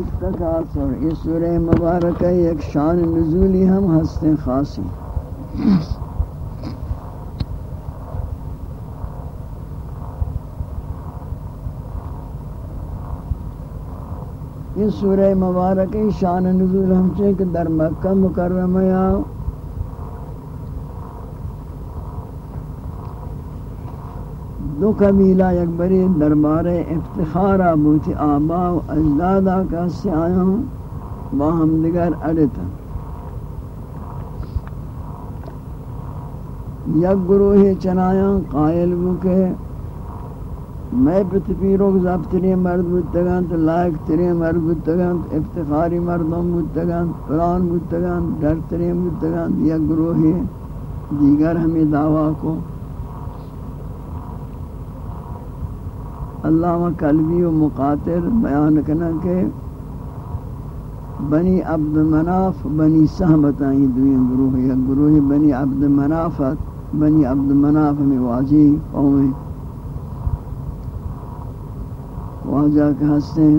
التکاثر یہ سورہ مبارکہ ایک شان نزولی ہم ہستیں خاصی۔ یہ سورہ مبارکہ شان نزول ہم چاہے کہ در مکہ مکرمہ یا دو قبیلہ یک بری دربار افتخارا بوتی آبا و اجدادا کا سے آیا ہوں باہم دگر اڑتا۔ یک گروہ چنایا قائل بو کہ میں پتپیرو زبتری مرد بودتگان تو لائق تری مرد بودتگان تو افتخاری مردم بودتگان پران بودتگان در تری بودتگان یک گروہ دیگر ہمیں دعویٰ کو علامہ قلبی و مقاتل بیان کرنا کہ بنی عبد مناف بنی سہمت آئیں دوئیں گروہ، یا گروہ بنی عبد منافت بنی عبد مناف میں واجی قوم واجہ کے ہستے ہیں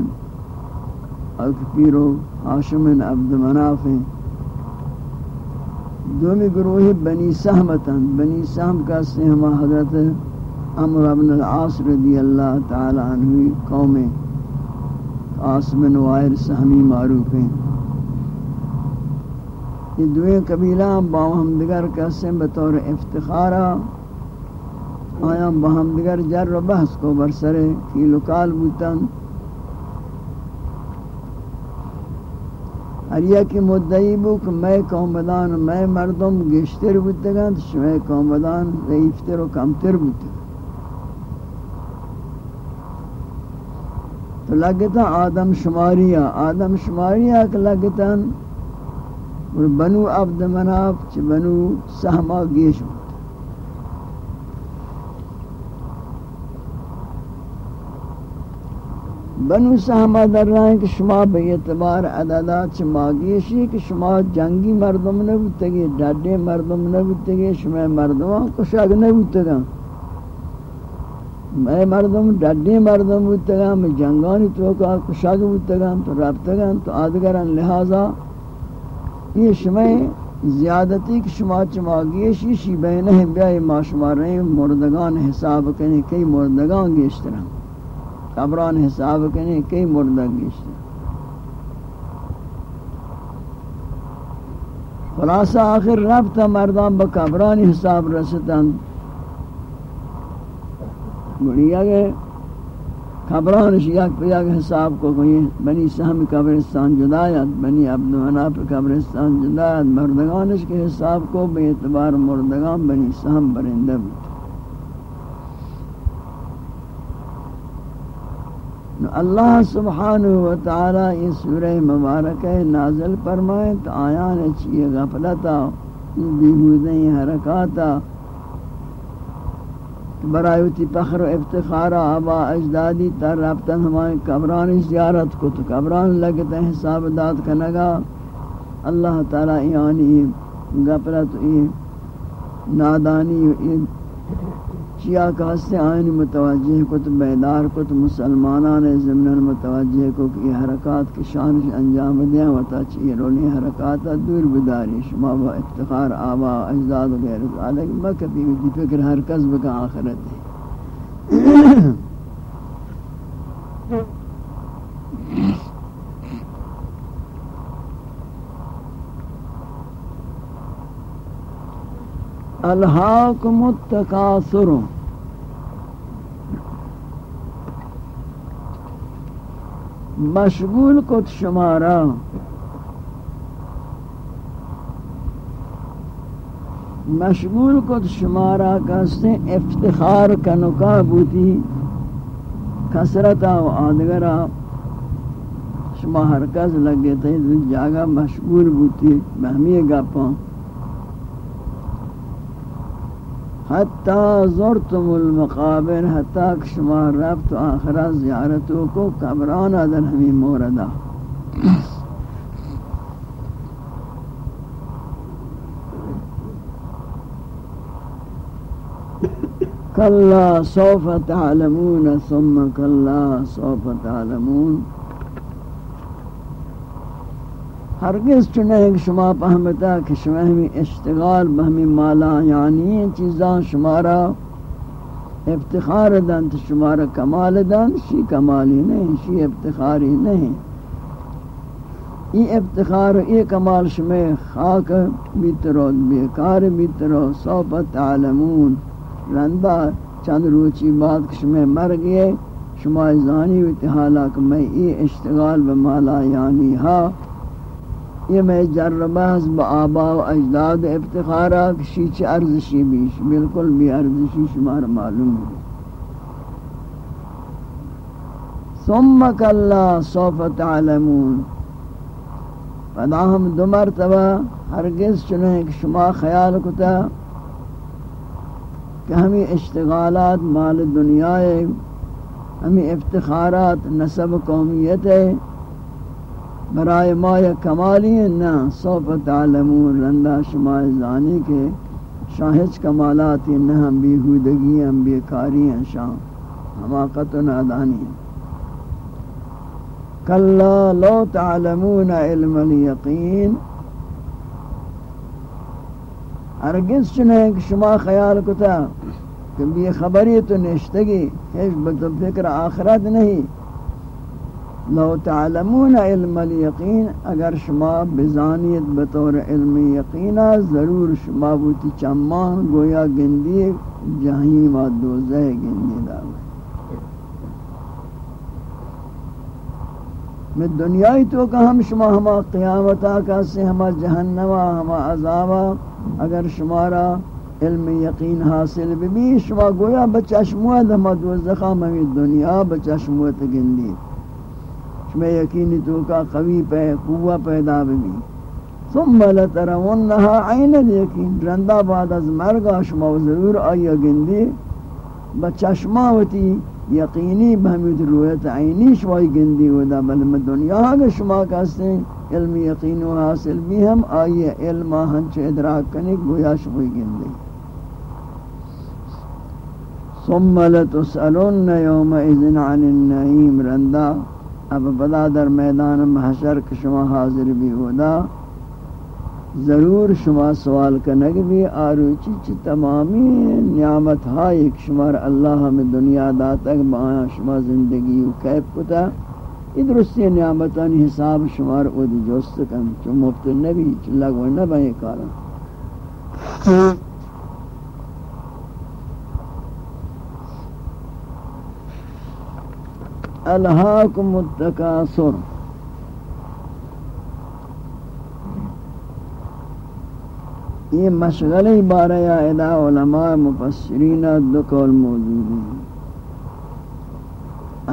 اکپیرو حاشم عبد مناف ہیں۔ دومی گروہ بنی سہمتاں بنی سہم کا ہستے ہیں، ہمارا حضرت عمر ابن العاص رضی اللہ تعالی عنہ قوم قاسم نوائر سہمی معروف ہیں یہ دوئے قبیلہ باہم دگر کسے بطور افتخارا آیا باہم دگر جر و بحث کو برسرے کی لکال بوتن۔ ہر یک مدعی بو کہ میں قوم بدان، میں مردم گشتر بودتگان شمی قوم بدان ضعیفتر و کمتر بودتگان تو لگتا آدم شماریہ آدم شماریہ کہ لگتا بنو عبد مناف چھ بنو سہما گیش بود۔ بنو سہما در رہا ہے کہ شما بے اعتبار عددات چھ ماگیشی کہ شما جنگی مردم نبوتگی ڈاڈے مردم نبوتگی شما مردمان کشاگ نبوتے نبوتگا میں مردم ڈڈی مردم بودتگا میں جنگانی تو کا کشاگ بودتگا تو رابطگا تو آدگران لہذا یہ شما زیادتی کہ شما چماگیش یہ شی بین بیائی ما شما رہے مردگان حساب کرنے کئی مردگان گیشتران قبران حساب کرنے کئی مردگ گیشتران خلاصہ آخر رابطہ مردان با قبران حساب رستان گڑیا گئے خبرانش یک پہ یک حساب کو کوئی بنی سہم قبرستان جدایت بنی عبد مناف قبرستان جدایت مردگانش کے حساب کو بے اعتبار مردگان بنی سہم برندہ بود۔ اللہ سبحانہ و تعالی یہ سورہ مبارک نازل فرمائے تو آیان چیئے غفلتا بیہودیں حرکاتا برایوتی فخر و افتخار آبا اجدادی تر ربطن ہمارے قبران زیارت کو تو قبران لگتے حساب داد کنگا اللہ تعالی یعنی گپرت ای نادانی ای چیا کا سے آئین متوجہ کو تو بیدار کو تو مسلمانان ضمن متوجہ کو کہ یہ حرکات کی شان انجام دیا وتا چیرونی رونی حرکات دور بداری شما با افتخار آبا اجداد و غیر ذالک مکبی دی فکر ہر قصب کا آخرت ہے۔ الہاکم التکاثر مشغول کت شمارا۔ مشغول کت شمارا کستے افتخار کنکا بوتی کسرتا و آدگرا۔ شما ہر کس لگے جاگا مشغول بوتی، بہمی گپاں حتی زرتم المقابر حتی شما رفت آخرت زیارتو کو قبران در ہمیں موردہ کلا سوف تعلمون ثم کلا سوف تعلمون. ہرگز چنے کہ شما پہمتا کہ شما ہمیں اشتغال بہمی مالا یعنی یہ چیزاں شمارا افتخار دن تو شمارا کمال دن، شی کمالی نہیں شی افتخاری نہیں یہ افتخار یہ کمال شما خاک بیترو بیکار بیترو صوبت تعلمون۔ رندہ چند روچی بعد کہ شما مر گئے شما زانی و اتحالا کہ میں یہ اشتغال بمالا یعنی ہاں یہ میں جرباز با آبا و اجداد افتخارا کشی چی ارزشی بیش، بالکل بھی ارزشی شمار معلوم ہے۔ ثم کلا سوف تعلمون۔ پدا ہم دو مرتبہ ہرگز چنیں کہ شما خیال کتا کہ ہمیں اشتغالات مال دنیا ہمیں افتخارات نسب قومیت ہے۔ برائے ما یا کمالی نا سوف تعلمون رندہ شما زانی کے شاہج کمالاتی نہ ہم بیہودگی ہم بیکاری ہیں، شاہ حماقت و نادانی کلا لو تعلمون علم الیقین۔ ارگز چنے کہ شما خیال کتا کہ بھی خبری تو نشتگی ہیچ فکر آخرت نہیں۔ لو تعلمون علم الیقین اگر شما بزانیت بطور علم یقینا ضرور شما بوتی چمان گویا گندی جہیم و دوزہ گندی داوے میں دنیای تو کہ ہم شما ہما قیامتا کا سے ہما جہنما ہما عذابا اگر شمارا علم یقین حاصل بھی شما گویا بچشموت ہما دوزخا میں دنیا بچشموت گندی. شما یقینی تو کا قوی پہ قوہ پیدا بھی ثم لترونها عین الیقین۔ رندا بعد از مرگا شما ضرور آیا گندی۔ بچشماوتی یقینی بہمید رویت عینی شوائی گندی ہودا بل میں دنیا اگر شما کہتے علم یقین و حاصل بھی ہم آئیے علم ہنچ ادراک کرنے گویا شوائی گندی۔ ثم لتسألن يومئذ عن النعيم رندا اب بدا در میدان محشر کہ شما حاضر بھی ہودا ضرور شما سوال کنگ بھی، آروچی چی تمامی نعمت ہائی ایک شمار اللہ ہمیں دنیا داتک بایا شما زندگی و کیف کتا۔ یہ درستی نعمتانی حساب شمار او دی جوست کن، چو مفت نبی، چو لگو نبی کارا۔ الہاکم التکاثر یہ مشغلہ بارہ یا ادا علماء مفسرین دو قول موجود ہیں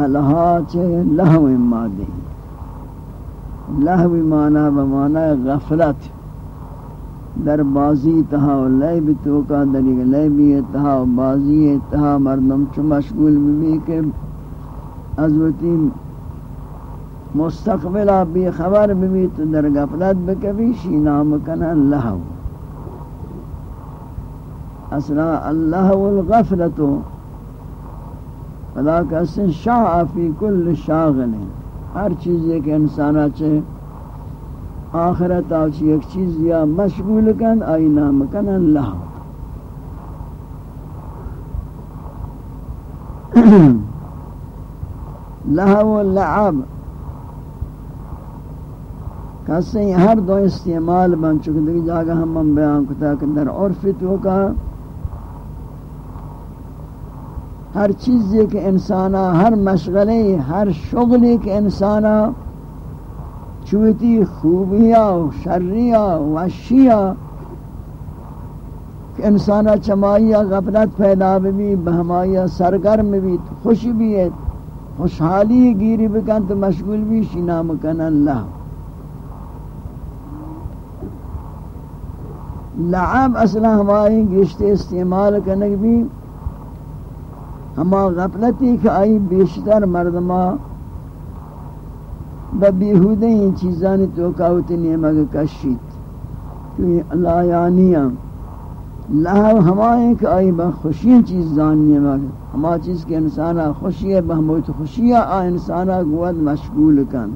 الہا چھے لہو مادی. لہو مانا بمانا غفلت. در بازی تہا و لیب توکا در لیبی تہا و بازی تہا مردم چو مشغول بھی کہ از ازوتی مستقبلہ بھی خبر بھی تو در غفلت بکبی شی نام کنا لہو اصلا اللہ والغفلت فلا کسی شاع فی کل شاغل. ہر چیز ایک انسانا چھے آخرت آچی ایک چیز یا مشغول کن، آئی نام کن اللہ. لہو لعب۔ کسی ہر دو استعمال بن چکے دیکھ جاگہ ہم من بیان کتا کہ در عرف تو کا ہر چیزی کہ انسانا، ہر مشغلے، ہر شغلی کہ انسانا۔ چوتی خوبیاں شریاں وشیاں کہ انسانا چمائیہ غفلت پیدا بھی بہمائیہ سرگرم بھی خوش بھی ہے۔ خوشحالی گیری بکن تو مشغول بھی شنا مکن اللہ. لعب اصلا ہماری گشت استعمال کنک بھی. ہما غفلتی کہ آئی بیشتر مردمہ ببیہودیں چیزانی توقعوتی نیمگ کشید. کیونکہ اللہ یعنیاں لہو ہمائیں کہ آئی با خوشی چیز جاننے میں ہما چیز کے انسانا خوشی ہے بہموت خوشی ہے آ انسانا گوت مشغول کن۔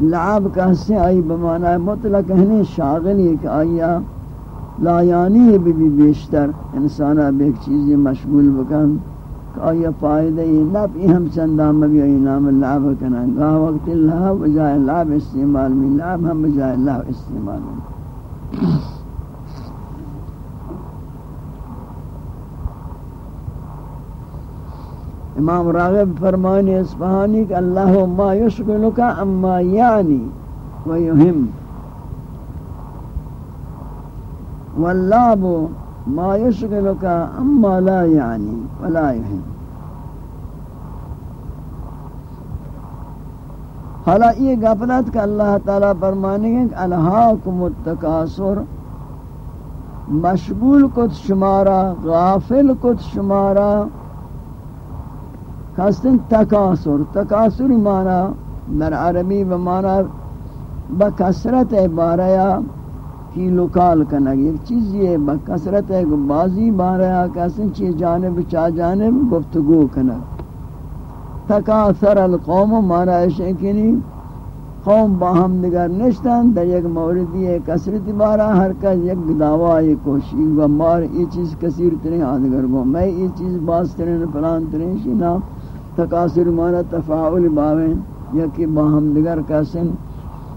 لعب کا سے آئی بمانا مطلق ہنی شاغلی کہ آیا لا یعنی بھی بھی بیشتر۔ انسانا بے ایک چیزی مشغول بکن۔ کہ آیا فائدہ یہ نب ای ہم چندہ مبی آئی نام لعب کنن گاہ وقت اللہ بجائے لعب استعمال میں، لعب ہم بجائے لعب استعمال میں۔ امام راغب فرمانی اسفہانی کہ اللہ ما یشغلک اما یعنی و یہم۔ ما یشغلک اما لا یعنی ولا یہم۔ حالا یہ غفلت کہ اللہ تعالیٰ فرمانے گے کہ الہاکم التکاسر مشغول کت شمارا، غافل کت شمارا کستن تکاسر تکاسر مانا در عربی بمانا بکسرت باریا کی لکال کنگ. ایک چیز یہ بکسرت ہے بازی باریا کستن چی جانب چا جانب گفتگو کنگ. تکاثر القوم مانا ایشن کنی قوم باہم نگر نشتن در یک موردی کسرت بارا ہر کس یک دعوی کوشی و مار یہ چیز کثیر ترین آدگر گو میں یہ چیز باز ترین پلان ترین شینا تقاصر مانا تفاعل باویں یکی باہم دگر کسن،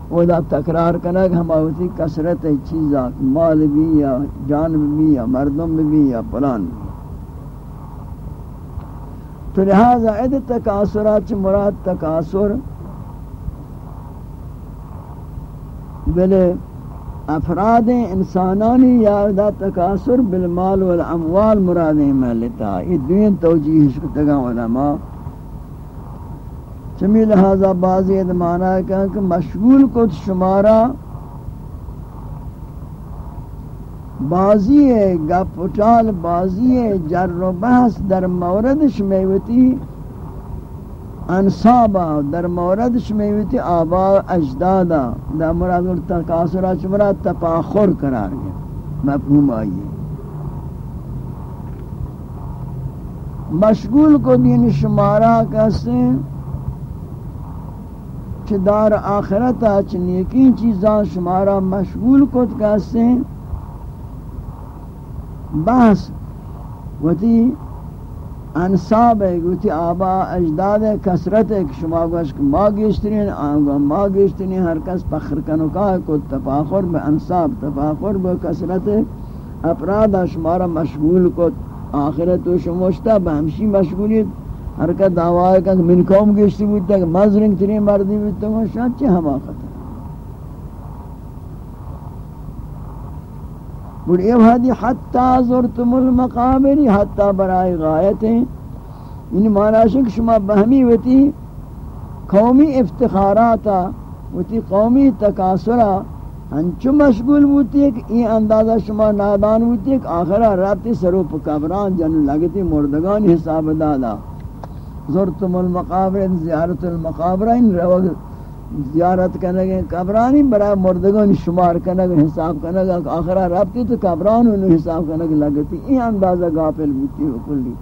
او دا تکرار کنگ ہم آوتی کسرت چیزا مال بھی یا جان بھی یا مردم بھی یا پلان بھی۔ تو لہذا اد تقاصرات مراد تقاصر، بلے افراد انسانانی یا دا تقاصر بالمال والاموال مراد محلتا یہ دوین توجیہ شکتگا علماء چمی لہذا بعضی ادمانا ہے کہ مشغول کو شمارا بازی ہے، گپ اٹال بازی ہے، جر و بحث در مورد شمیوتی انصابا در مورد شمیوتی آبا اجدادا در مراد تقاصرہ چمرا تپاخر قرار گیا، مفہوم آئیے مشغول کو دین شمارا کہتے ہیں چھ دار آخرتا چھ نیکی چیزاں شمارا مشغول کت کہتے ہیں بحث وتی انصاب ہے، وتی آبا اجداد ہے کسرت ہے کہ شما گوش کہ ما گیشترین، آنگا ما گیشترین، ہر کس پخر کنو کا کو تفاخر بے انصاب تفاخر بے کسرت ہے۔ اپرادا شمارا مشغول کو آخرت و شموشتا بہمشی مشغولیت۔ ہر کا دعوی کہ من قوم گیشتی بودتا کہ مزرنگ ترین مردی بودتا کہ شاید چی حماقت ہے بڑی حدی حتی زرتم المقابر یعنی حتی برای غایت ہیں۔ یعنی معنی ہے کہ شما بہمی وتی قومی افتخاراتا، وتی قومی تکاسرا ہنچو مشغول بوتی ہے کہ این اندازہ شما نادان بوتی ہے کہ آخرہ رابطی سروپ قبران جن لگتی مردگان حساب دادا۔ زرتم المقابر یعنی زیارت المقابر ان روگ زیارت کرنے گے قبرانی برای مردگان شمار کرنے گے حساب کرنے گے آخرہ رابطی تو قبران انہوں حساب کرنے گے لگتی. این اندازہ غافل بوتی ہو کلی.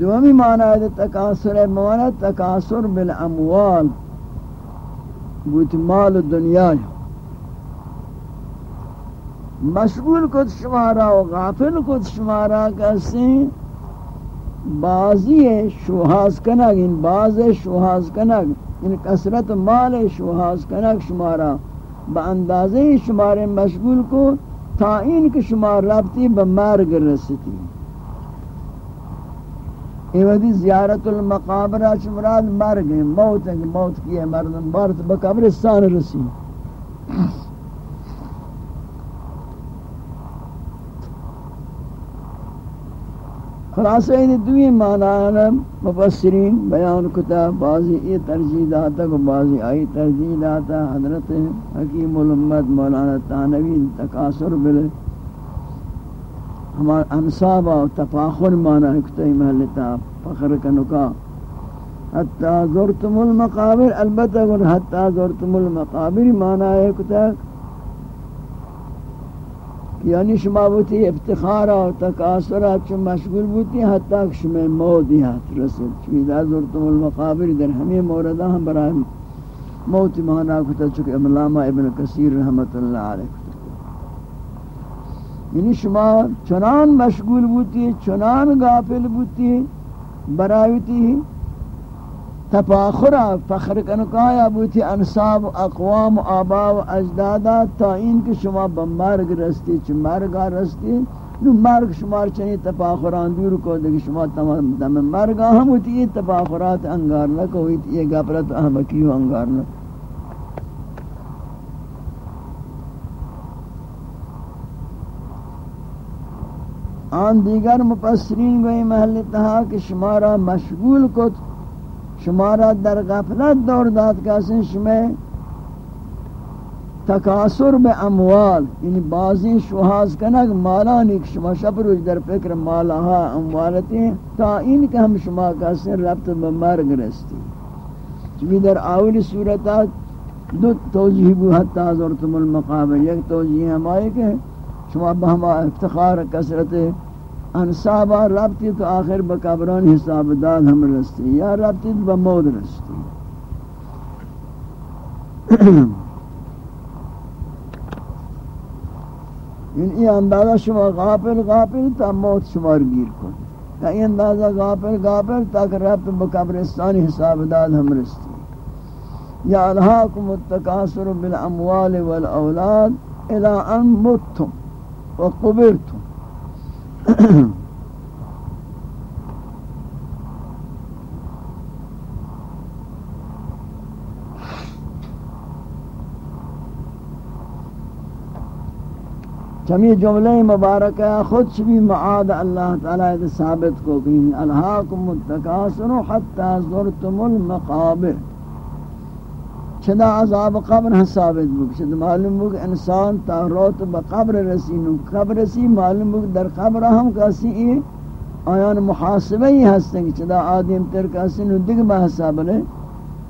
دومی معنی ہے تکاثر ہے معنی تکاثر بالاموال بوت مال دنیا. ہے مشغول کت شمارا و غافل کت شمارا کسی بعضی شوہاز کنگ ان بعض شوہاز کنگ ان کثرت مال شوہاز کنگ شمارا۔ با اندازے شمار مشغول کو تا ان کے شمار رابطی بمارگ رستی ایودی زیارت المقابرہ شمراد مرگ، موت موت کی مردم بارت بقبرستان رسی خلاصہ ان دوی معنی مفسرین، بیان کتا، بعضی یہ ترجیح داتا کو بعضی آئی ترجیح داتا، حضرت حکیم الامت مولانا تانوی تقاصر بل ہمارا انصاب و تفاخر معنی کتا محلتا فخر کنکا۔ حتی زرتم المقابر، البتہ حتی زرتم المقابر معنی کتا۔ یعنی شما بوتی افتخارا و تکاسرا چو مشغول بوتی حتی کہ شما موتی ہاتھ رسل چوی دا زرتم المقابر در ہمیں موردہ ہم برای موت مانا کتا چکے املامہ ابن کثیر رحمت اللہ علیہ یعنی شما چنان مشغول بوتی چنان غافل بوتی برایتی تفاخرا فخر کنکایا بوتی انصاب، اقوام و آبا و اجدادا تا این که شما بمرگ رستی، چه مرگا رستی، نو مرگ شما چنی تفاخران دور کو دیکھ شما تمام دم مرگا ہم ہوتی یہ تفاخرات انگار نہ کوئی یہ گپرت احمقیو انگار نہ آن دیگر مپسرین گوئی محل تہا کہ شمارا مشغول کو شمارا در غفلت دور داد کسی شما تکاسر به اموال یعنی بعضی شوهاز کنگ مالانی که شما شب روز در فکر مالها، اموالتی، تا این که هم شما کسی ربط به مرگ رستی. چونکہ در اول صورت دو توجیح بو حتی حضرتم المقابر یک توجیح ہم آئے کہ شما بہما افتخار کسرت انصابا ربطی تو آخر بقبران حساب داد ہم رستی یا ربطی تو بمود رستی. ان ای اندازہ شما غافل غافل تا موت شمار گیر کن. تا ای اندازہ غافل غافل تاک ربط بقبرستانی حساب داد ہم رستی. یا الہاکم التکاسر بالاموال والأولاد إلى ان متتم وقبرتم چمی جملے مبارکہ خود بھی معاد اللہ تعالی ثابت کو کہ الہاکم التکاسر حتی زرتم المقابر چدا عذاب قبر ہاں ثابت بک چدا معلوم بک انسان تا روت بقبر رسینو قبر رسی، معلوم بک در قبر ہم کسی ای آیان محاسبہ ہی ہستیں کہ چدا آدم تر کسی نو دگ بحثاب لے۔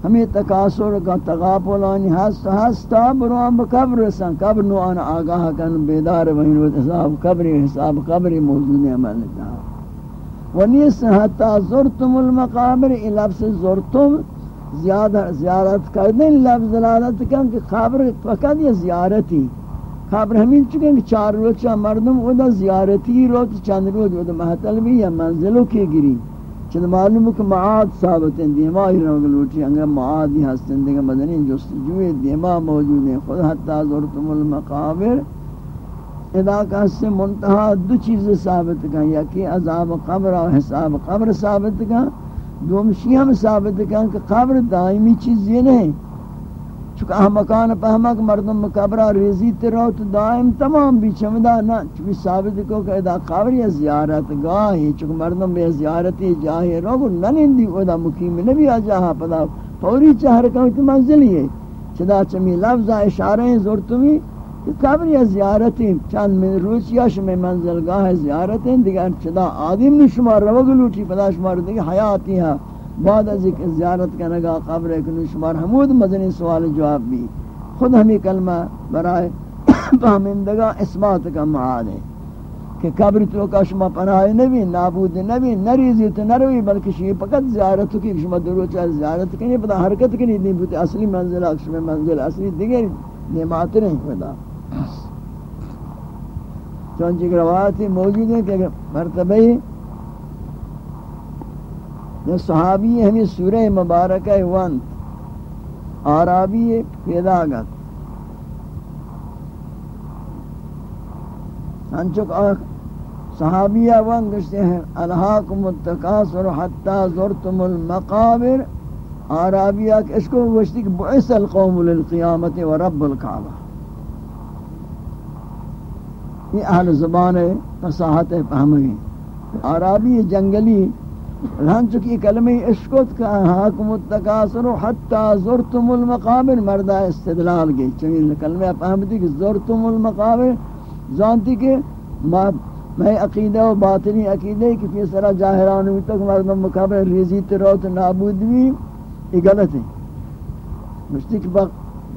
ہمیں تکاسر کا تغاپلانی ہست ہستا بروان بقبر رسان قبر نو آنا آگاہ کن، بیدار وین و حساب قبری حساب قبری موجود عمل دا ونیس حتی زرتم المقابر، ای لفظ زرتم زیادہ زیارت کرنے لفظ دلالت کن کہ خبر فقط یہ زیارتی. خبر ہمیں چکے کہ چار روز چا مردم او دا زیارتی روز چند روز او دا محتل بھی یا منزلوں کی گری. چند معلوم کہ معاد ثابت ہیں دیما ہی رہو گلوٹی انگا معاد ہی ہستن دیگا مدنی جستجوی دیما موجود ہیں. خود حتی زورتم المقابر ادا کا سے منتہا دو چیز ثابت کن یکی عذاب قبر و حساب قبر ثابت کن دومشی ہم ثابت کہیں کہ قبر دائمی چیز یہ نہیں۔ چونکہ احمقان پہمک مردم قبرہ ریزی ترو تو دائم تمام بھی چمدہ نہ چونکہ ثابت کو کہ ادا قبر یا زیارت گاہی چونکہ مردم بے زیارتی جاہی روگو ننندی ادا مقیم نبی آجاہا پدا۔ فوری چہر کہوں منزلی ہے۔ چدا چمی لفظ اشارہ زورتمی قبر یا زیارتی چند من روز یا شمی منزلگاہ زیارتی دیگر چدا آدم نے شما روگ لوٹی پدا شما رو دیگر حیاتی ہے بعد از ایک زیارت کرنگا قبر ایک شمار حمود مدنی سوال جواب بھی خود ہمیں کلمہ برائے فہمندگا اثبات کا معاد ہے کہ قبر تو کا شما پناہ نبی، نابود نبی نریزی تو نروی بلکہ شیئے پکت زیارت کی شما درو چاہ زیارت کنی پتا حرکت کنی نہیں بوتی اصلی منزل اکشم منزل اصلی دیگر نعمات نہیں پتا چونچہ روایتی موجود ہیں کہ مرتبہ یہ صحابی ہمیں سورہ مبارکہ وانت آرابی پیدا گت ہنچک صحابیہ وان گشتے ہیں، الہاکم التکاسر حتی زرتم المقابر۔ آرابیہ اس کو گشتی کہ بعث القوم للقیامت و رب القعبہ یہ اہل زبان فصاحت فہمگی عربی جنگلی رہن چکی کلمہ اشکت کا حاکم التکاسر حتی زرتم المقابر مردہ استدلال گئی چنگی کلمہ فہمتی کہ زرتم المقابر زانتی کہ میں عقیدہ و باطنی عقیدہ کہ فی سرہ جاہران ہوئی تک مردم مقابر ریزی تروت نابود بھی یہ غلط ہے۔ مشتی کہ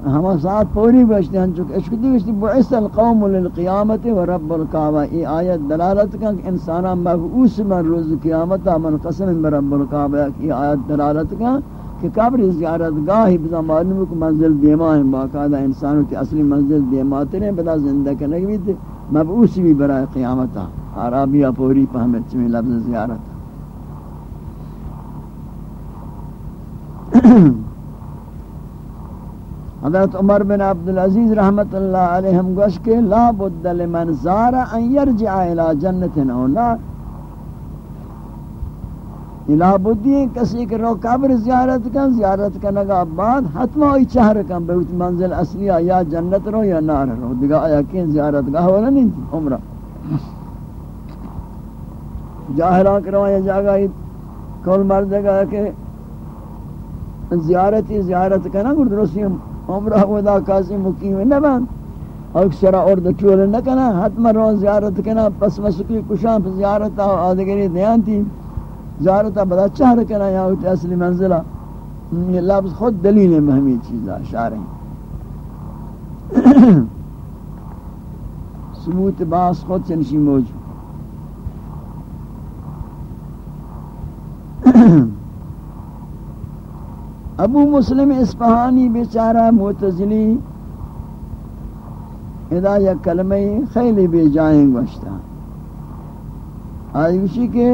ہم ساتھ پوری گشتے ہیں، چونکہ اشکتی گشتی بعث القوم للقیامت و رب القعبہ ای آیت دلالت کا کہ انسانا مبعوث من روز قیامتا من قسم برب القعبہ ای آیت دلالت کا کہ قبر زیارت گاہی بزا معلوم کو منزل دیما ہیں، باقاعدہ انسانوں کی اصلی منزل دیما ترے بدا زندہ کرنے بھی مبعوث بھی برائے قیامتا عربیہ پوری پہمت چمی لفظ زیارت۔ حضرت عمر بن عبدالعزیز رحمت اللہ علیہ ہم گوش کے، لا بد لمن زار ان یرجع الى جنت او نار لا بدی کسی کہ رو قبر زیارت کن، زیارت کنگا بعد حتما ای چہر کن بیوت منزل اصلی یا جنت رو یا نار رو. دیگا آیا کین زیارت گاہ والا نہیں تھی، عمرہ. جاہران کروا یا جاگا کول مرد گا کہ زیارتی زیارت کنا گر درستی عمرہ ودا کاسی مقیم نبان اکثر اور دچول نہ کنا حتم رو زیارت کنا پس مسکی کشان پر زیارت آدگری دیان تھی زیارت بدا چہر کنا یا ہوتی اصلی منزلہ. یہ لفظ خود دلیل مہمی چیزا شارع ثبوت باس خود چنشی موجود. ابو مسلم اسپہانی بیچارہ معتزلی ادا یا کلمہ خیلی بے جائیں گوشتا آئیوشی کے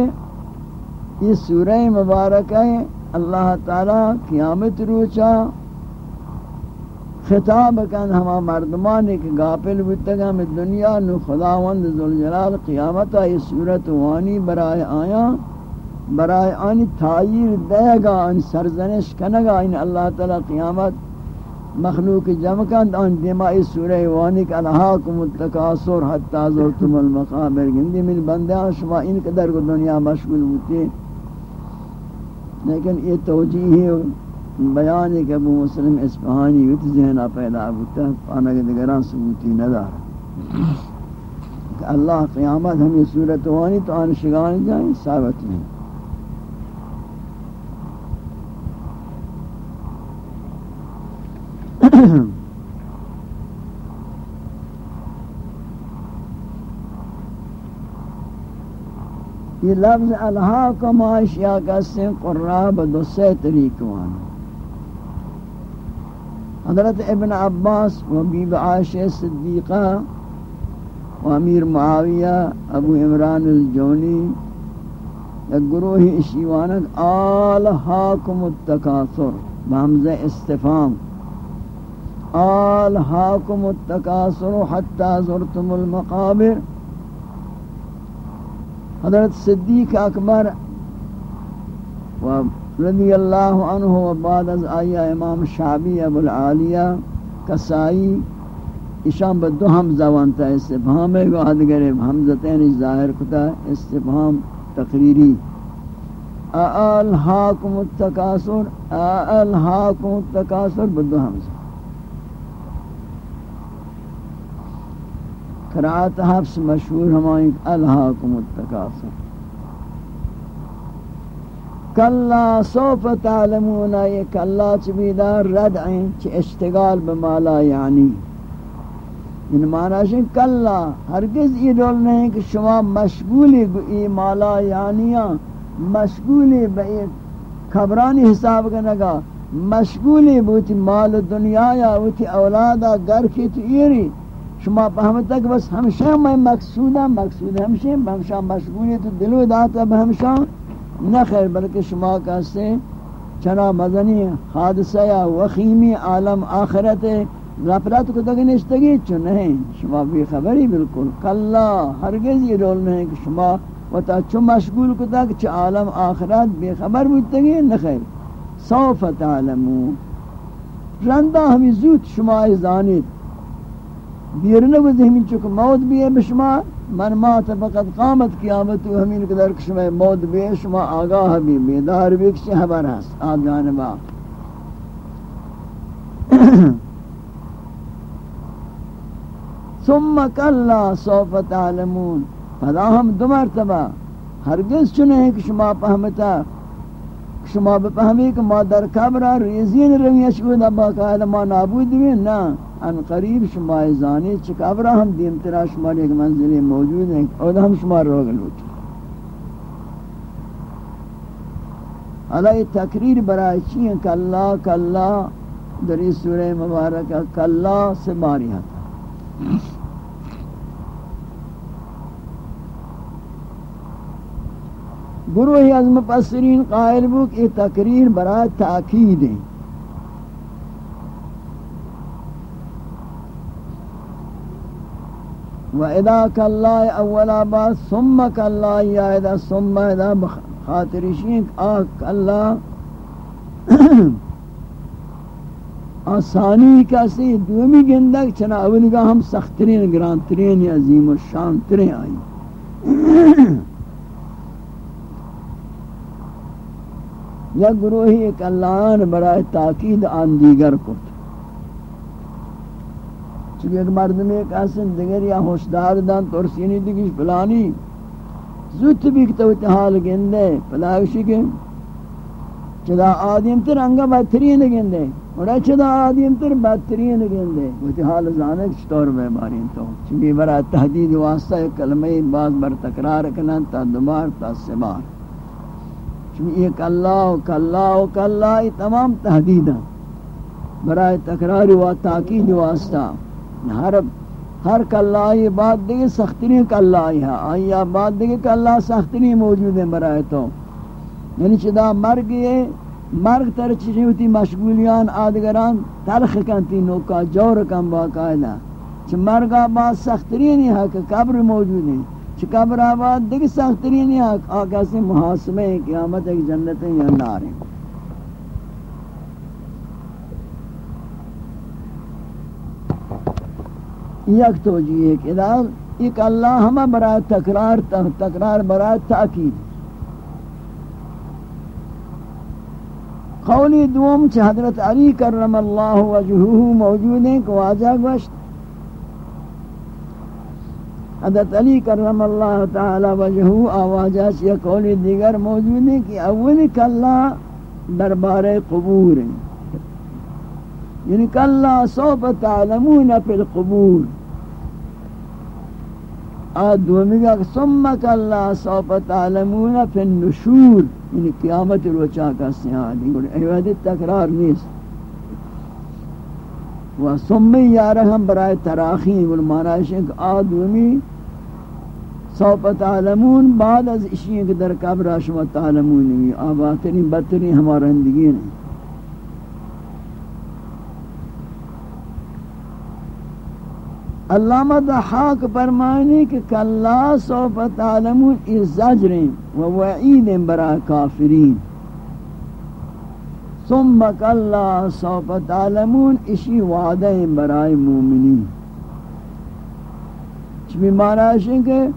یہ سورہ مبارک ہے، اللہ تعالی قیامت روچا خطاب کن ہما مردمان ایک گاپل بتگا میں دنیا نو خداوند ذوالجلال قیامتا یہ صورت وانی برائے آیا برای آنی تائیر دے گا آنی سرزنش کنگا آنی اللہ تعالی قیامت مخلوق جمع کند. آن دمائی سورہ وانی کہ الہاکم التکاسر حتی زورتم المقابر. گندی من بندیاں شما ان قدر کو دنیا مشغول ہوتی لیکن یہ توجیہ بیان ہے کہ ابو مسلم اسفہانی ویت ذہنہ پیدا ہوتا ہے پانا کہ دگران ثبوتی ندار کہ اللہ قیامت ہمیں صورت وانی تو آن شگان جائیں، ثابت نہیں۔ یہ لفظ الہا کا معاشیہ کہتے ہیں قرآب دو سے طریق حضرت ابن عباس و بیب عائشہ صدیقہ و امیر معاویہ، ابو عمران الجونی ایک گروہ اشیوانک آلہاکم التکاثر، بہمزہ استفام۔ آلہاکم التکاثر حتی زرتم المقابر. حضرت صدیق اکبر و رضی اللہ عنہ و بعد از آیا امام شعبی ابو العالیہ کسائی اشام بدو ہم زوانتا ہے استفہام ہے گو آدگر حمزتین ظاہر کتا استفہام تقریری۔ آل حاکم التکاسر آل حاکم التکاسر بدو حمزہ قرآت حفظ مشہور ہمائیں الہاکم التکاسر کلا سوف تعلمون یہ کلا چبیدار ردعیں چھ اشتغال بمالا یعنی۔ ان معنی ہے کلا، ہرگز یہ دول نہیں کہ شما مشغولی ای مالا یعنیاں مشغولی بئی خبرانی حساب کنگا، مشغولی بوتی مال دنیا یا بوتی اولادا گر کی تو ایری۔ شما فهمتا کہ بس ہمشہ میں مقصودا مقصود ہمشہ ہمشہ مشغولی تو دلو داتا بہمشہ نہ خیر بلکہ شما کہتے چنا مدنی حادثہ یا وخیمی عالم آخرت غفرت کو تک نشتگی چو نہیں شما بھی خبری بالکل. کلا ہرگز یہ رول نہیں کہ شما و تا چو مشغول کو تک چو عالم آخرت بے خبر بودتگی نخیر سوف تعلمو رندہ ہمیں زود شما ازانید بیرن کو زمین چک موت بھی ہے بشما من مات فقط قامت قیامت و ہمین قدر کشما موت بھی ہے شما آگاہ بھی بیدار بھی کسی حبر ہے آد جانبا ثم کلا سوف تعلمون. پدا ہم دو مرتبہ ہرگز چنے ہیں کہ شما پہمتا شما بفهمی کہ ما در قبر ریزین رویش کو دا باقاعدہ ما نابود بھی نا ان قریب شما زانی چ قبر ہم دیم ترا شما ایک منزل موجود ہے اور ہم شما روگ لوٹ علی تقریر برای چی کلا کلا، در اس سورہ مبارکہ کلا سے ماری ہے گروہ از مفسرین قائل بو کہ تقریر برای تاکید ہے وَإِذَا كَاللَّهِ أَوَّلَا بَعْض ثُمَّ كَاللَّهِ يَا إِذَا ثُمَّ إِذَا خاطرشین آک اللہ آسانی کسی دومی گندک چنا اولگا ہم سخترین، گرانترین، عظیم و شانترین آئی۔ یا گروہی ایک اللہ برای تاکید آن دیگر کت چونکہ ایک مردم ایک حسن دیگر یا ہوشدار دان ترسینی دیگیش پلانی زوت بھی کتو حال گندے پلاوشی کے چدا آدم تر انگا بہترین گندے اور چدا آدم تر بہترین گندے وہ حال زانک چطور بے بارین تو۔ چونکہ برای تحدید واسطہ کلمہ بعض بر تکرار کنن، تا دوبار تا سبار چونکہ ایک اللہ و کاللہ و کاللہ تمام تحدیدہ برای تکرار و تاکید واسطہ۔ ہر ہر کلائی بات دیگے سختری کلائی ہے۔ آئی بات دیگے کلا سختری موجود ہیں برای تو۔ یعنی چدا مرگ یہ مرگ تر چیزیں ہوتی، مشغولیان، آدگران، تلخ کنتی نوکا، جور کن باقاعدہ۔ چھ مرگا بات سختری نہیں ہے کہ قبر موجود ہیں چھ قبر آباد دیکھ سختری نہیں ہے آقا سے محاسمے قیامت ایک جنت یا نار ہیں یک توجیہ ہے کہ ایک اللہ ہمیں برای تکرار تکرار برای تاکید۔ قولی دوم چھ حضرت علی کرم اللہ وجہوہ موجود ہیں کہ واجہ گوشت۔ حضرت علی کرم اللہ تعالی وجہوہ آواجہ چھ قولی دیگر موجود ہیں کہ اولی کلا دربار قبور ہیں۔ یعنی کلا سوف تعلمون فی القبور۔ آدومی گا ثم کلا سوف تعلمون فی النشور یعنی قیامت روچا کا سیاہ ایوہ تکرار نیست. و ثم یارہ ہم برای تراخی والمانائش ایک آدومی سوف تعلمون بعد از اشیاء کے در قبر شما تعلمون آباتنی بدتنی ہمارا اندگی نہیں علامہ ضحاک فرمانے کہ کلا سوف تعلمون از زجریں و وعید برا کافرین۔ ثم کلا سوف تعلمون اسی وعدہ برای مومنین۔ چمی معنی ہے کہ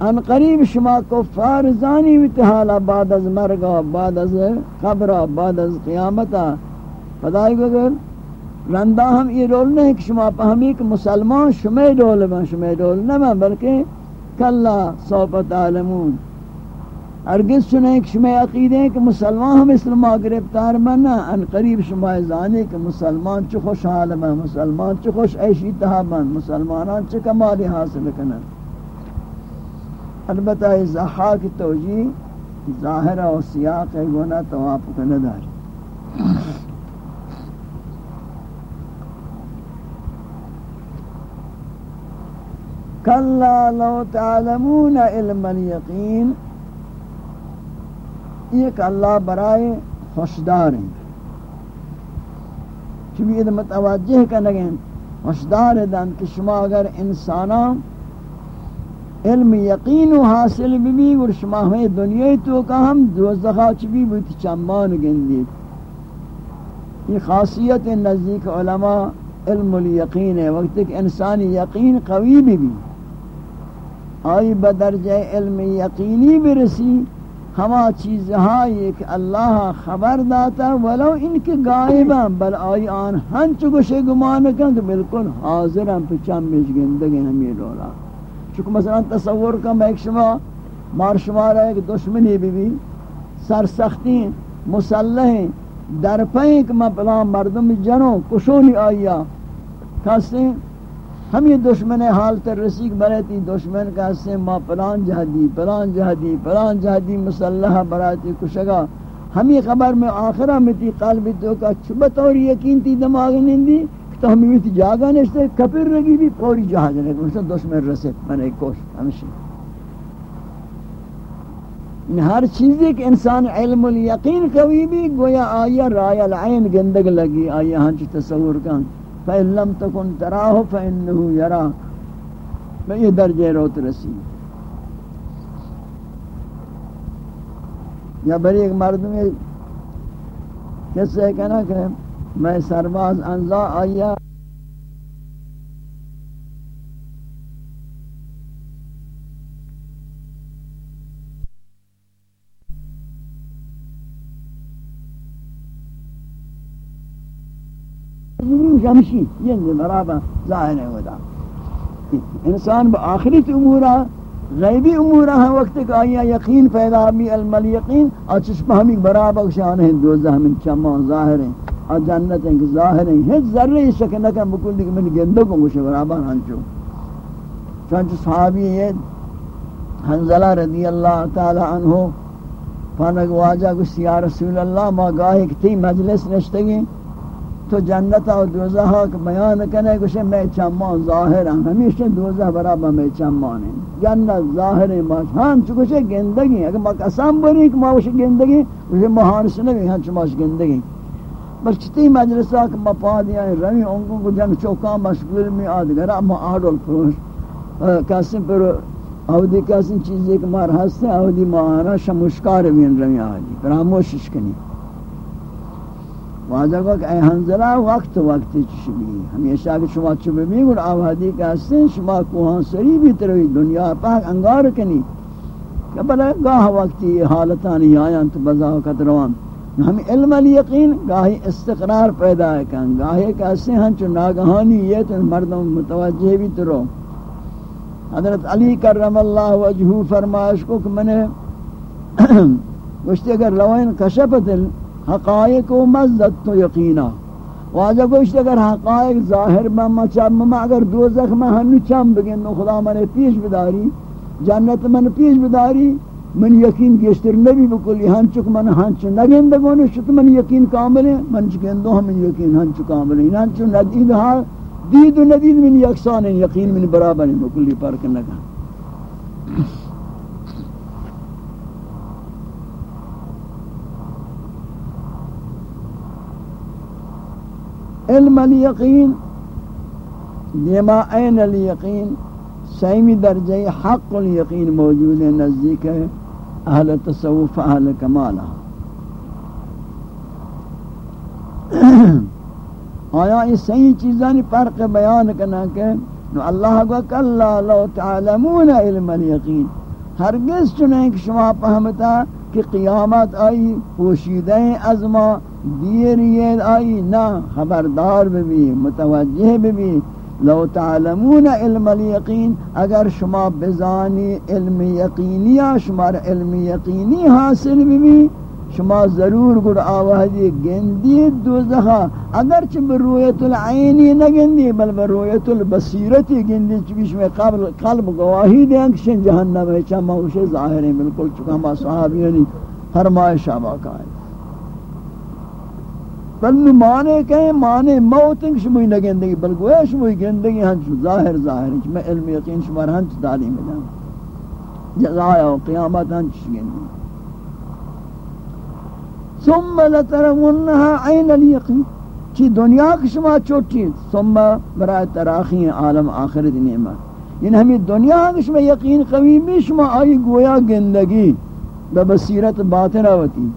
ان قریب شما کفار زانی وتحالا بعد از مرگا، بعد از قبرہ بعد از قیامتا۔ پدائی گگر رندہ ہم یہ رول نہیں کہ شما پہمی کہ مسلمان شمی رول میں شمی رول نہ بلکہ کلا صوبت عالمون۔ ارگز سنے کہ شما عقیدے ہیں کہ مسلمان ہم اسلام گرفتار بنا ان قریب شما زانے کہ مسلمان چو خوش حال میں، مسلمان چو خوش عیشی تہا بن مسلمانان چو کمالی حاصل کنن۔ البتہ اس زحاق توجیح ظاہرہ و سیاق ہے گونا توافق نداری کلا لو تعلمون علم الیقین، ایک اللہ برائے خوشدار ہیں۔ چونکہ یہ متوجہ کرنے خوشدار دن کہ شما اگر انساناں علم یقین و حاصل بھی اور شما ہمیں دنیا تو کا ہم دوزخا چبی بوتی چمان گندی۔ یہ خاصیت نزدیک علماء علم الیقین ہے وقت کہ انسانی یقین قوی بھی بھی۔ آئی بدرجہ علم یقینی برسی، ہما چیز ہائی کہ اللہ خبر داتا، ولو ان کے غائباں، بل آئی آن ہنچ گوشے گمان کن کہ بالکل حاضر ہم پہ چم مش گندگی ہمیں رولا۔ چونکہ مثلا تصور کا میں شما، مار شمار ہے کہ دشمنی بھی بھی سرسختی، مسلح در پینک ما پلا مردم جنو کشونی آیا کسی ہمیں دشمن حال تر رسیق برایتی دشمن کسی ما پلان جہدی پلان جہدی پلان جہدی مسلح برایتی کشگا۔ ہمیں خبر میں آخرہ میں تی قلب تو کا چھبت اور یقین تی دماغ نندی تو ہمیں تی جاگا نشتے کپر رگی بھی پوری جہاز رگی دشمن رسید من ایک کوش ہمشی ہر چیز ایک انسان علم الیقین کوئی بھی، گویا آیا رای العین گندگ لگی، آیا ہنچ تصور کن۔ فَإِن لَمْ تَكُنْ تَرَاهُ فَإِنَّهُ يَرَا میں یہ درجہ روت رسی یا بری ایک مرد میں کس سے کہنا کہ میں سرباز انزا آیا شمشی یہ برابر ظاہر ہے ہوتا انسان با آخرت امورا غیبی امورا ہے وقت کہ آیا یقین پیدا بھی علم الیقین اور چشمہ ہمیں برابر شان ہیں دوزہ ہمیں چمان ظاہر ہیں اور جنت ہیں کہ ظاہر ہیں ہیچ ذرے شک نہ کہ بکل دیکھ میں گندوں کو مجھے برابر ہنچو چونچہ صحابی یہ حنزلہ رضی اللہ تعالی عنہ پانک واجہ کسی یا رسول اللہ، ما گاہی کتی مجلس نشتگی تو جنت و دوزہ کا بیان کرنے کہ میں چمان ظاہر ہوں ہمیشہ دوزہ برابر میں چمان ہیں۔ جنت ظاہر ہے، ماش ہاں چکو گندگی اگر ما قسم بری کہ ما وش گندگی وش مہان سنے بھی ہاں چماش گندگی۔ بس چتی مجلسہ کہ ما پا دیا ہے روی انکوں کو جنگ چوکا مشغول میں آد گرا ما آڈول پروش۔ کسیم پر اودی کسیم چیزی کہ مار ہستے اودی مہانا شمشکار بھی ان روی آدی۔ پر ہموشش کنی۔ واجہ کو کہ اے حنزلہ وقت وقت چشبی ہمیشہ کہ شما چوبے بھی گوڑ آوادی کا حسن شما کوہاں سری بھی تروی دنیا پاک انگار کنی. کہ بلے گاہ وقتی حالتانی آیاں تو بزا وقت روان. ہم علم الیقین گاہی استقرار پیدا ہے کن. گاہی کہ حسن ہنچو ناگہانی یہ تو مردم متوجہ بھی ترو حضرت علی کرم اللہ وجہو فرمائش کو کہ میں نے گوشتی اگر لوین کشپت حقائق و مزد تو یقینا. واجہ گوشت اگر حقائق ظاہر میں مچم میں اگر دوزخ میں ہنو چم بگن، نو خدا من پیش بداری، جنت من پیش بداری، من یقین گشتر نبی بکلی، ہنچک من ہنچ نگن نگندگون شت من یقین کامل ہے من چکندو ہم یقین ہنچ کامل ہے ہنچ ندید ہاں دید و ندید من یکسان، یقین من برابر ہے بکلی، پرک نگا علم الیقین دیما این الیقین سیمی درجہ حق الیقین موجود ہے نزدیک ہے اہل تصوف اہل کمالہ آیا اس صحیح چیزانی فرق بیان کرنا کہ اللہ کو کلا لو تعلمون علم الیقین ہرگز چنیں کہ شما پہمتا کہ قیامت آئی پوشیدہ ازما دیر یہ آئی نہ خبردار بھی متوجہ بھی لو تعلمون علم الیقین، اگر شما بزانی علم یقینیا شمار علم یقینی حاصل بھی شما ضرور گڑ آوازی گندی دوزخا اگر چھ برویت العینی نہ گندی بل برویت البصیرتی گندی چکش میں قبل قلب گواہی دیں کشن جہنم ہے چما اسے ظاہر ہے بالکل چکا ہما صحابیانی فرمائش آبا کا ہے۔ بل مانے کہیں، مانے موت انک شموی نگندگی بل گویا شموی گندگی ہنچ ظاہر ظاہر ہنچ۔ میں علم یقین شمار ہنچ تعلیم دیں جزایا و قیامت ہنچ گندگی۔ ثم لترونها عین الیقین۔ چی دنیا کی شما چوٹی ثم برای تراخی عالم آخرت نعمت۔ یعنی ہمیں دنیا کی شما یقین قوی بھی شما آئی گویا گندگی۔ ببصیرت باطنہ ہوتی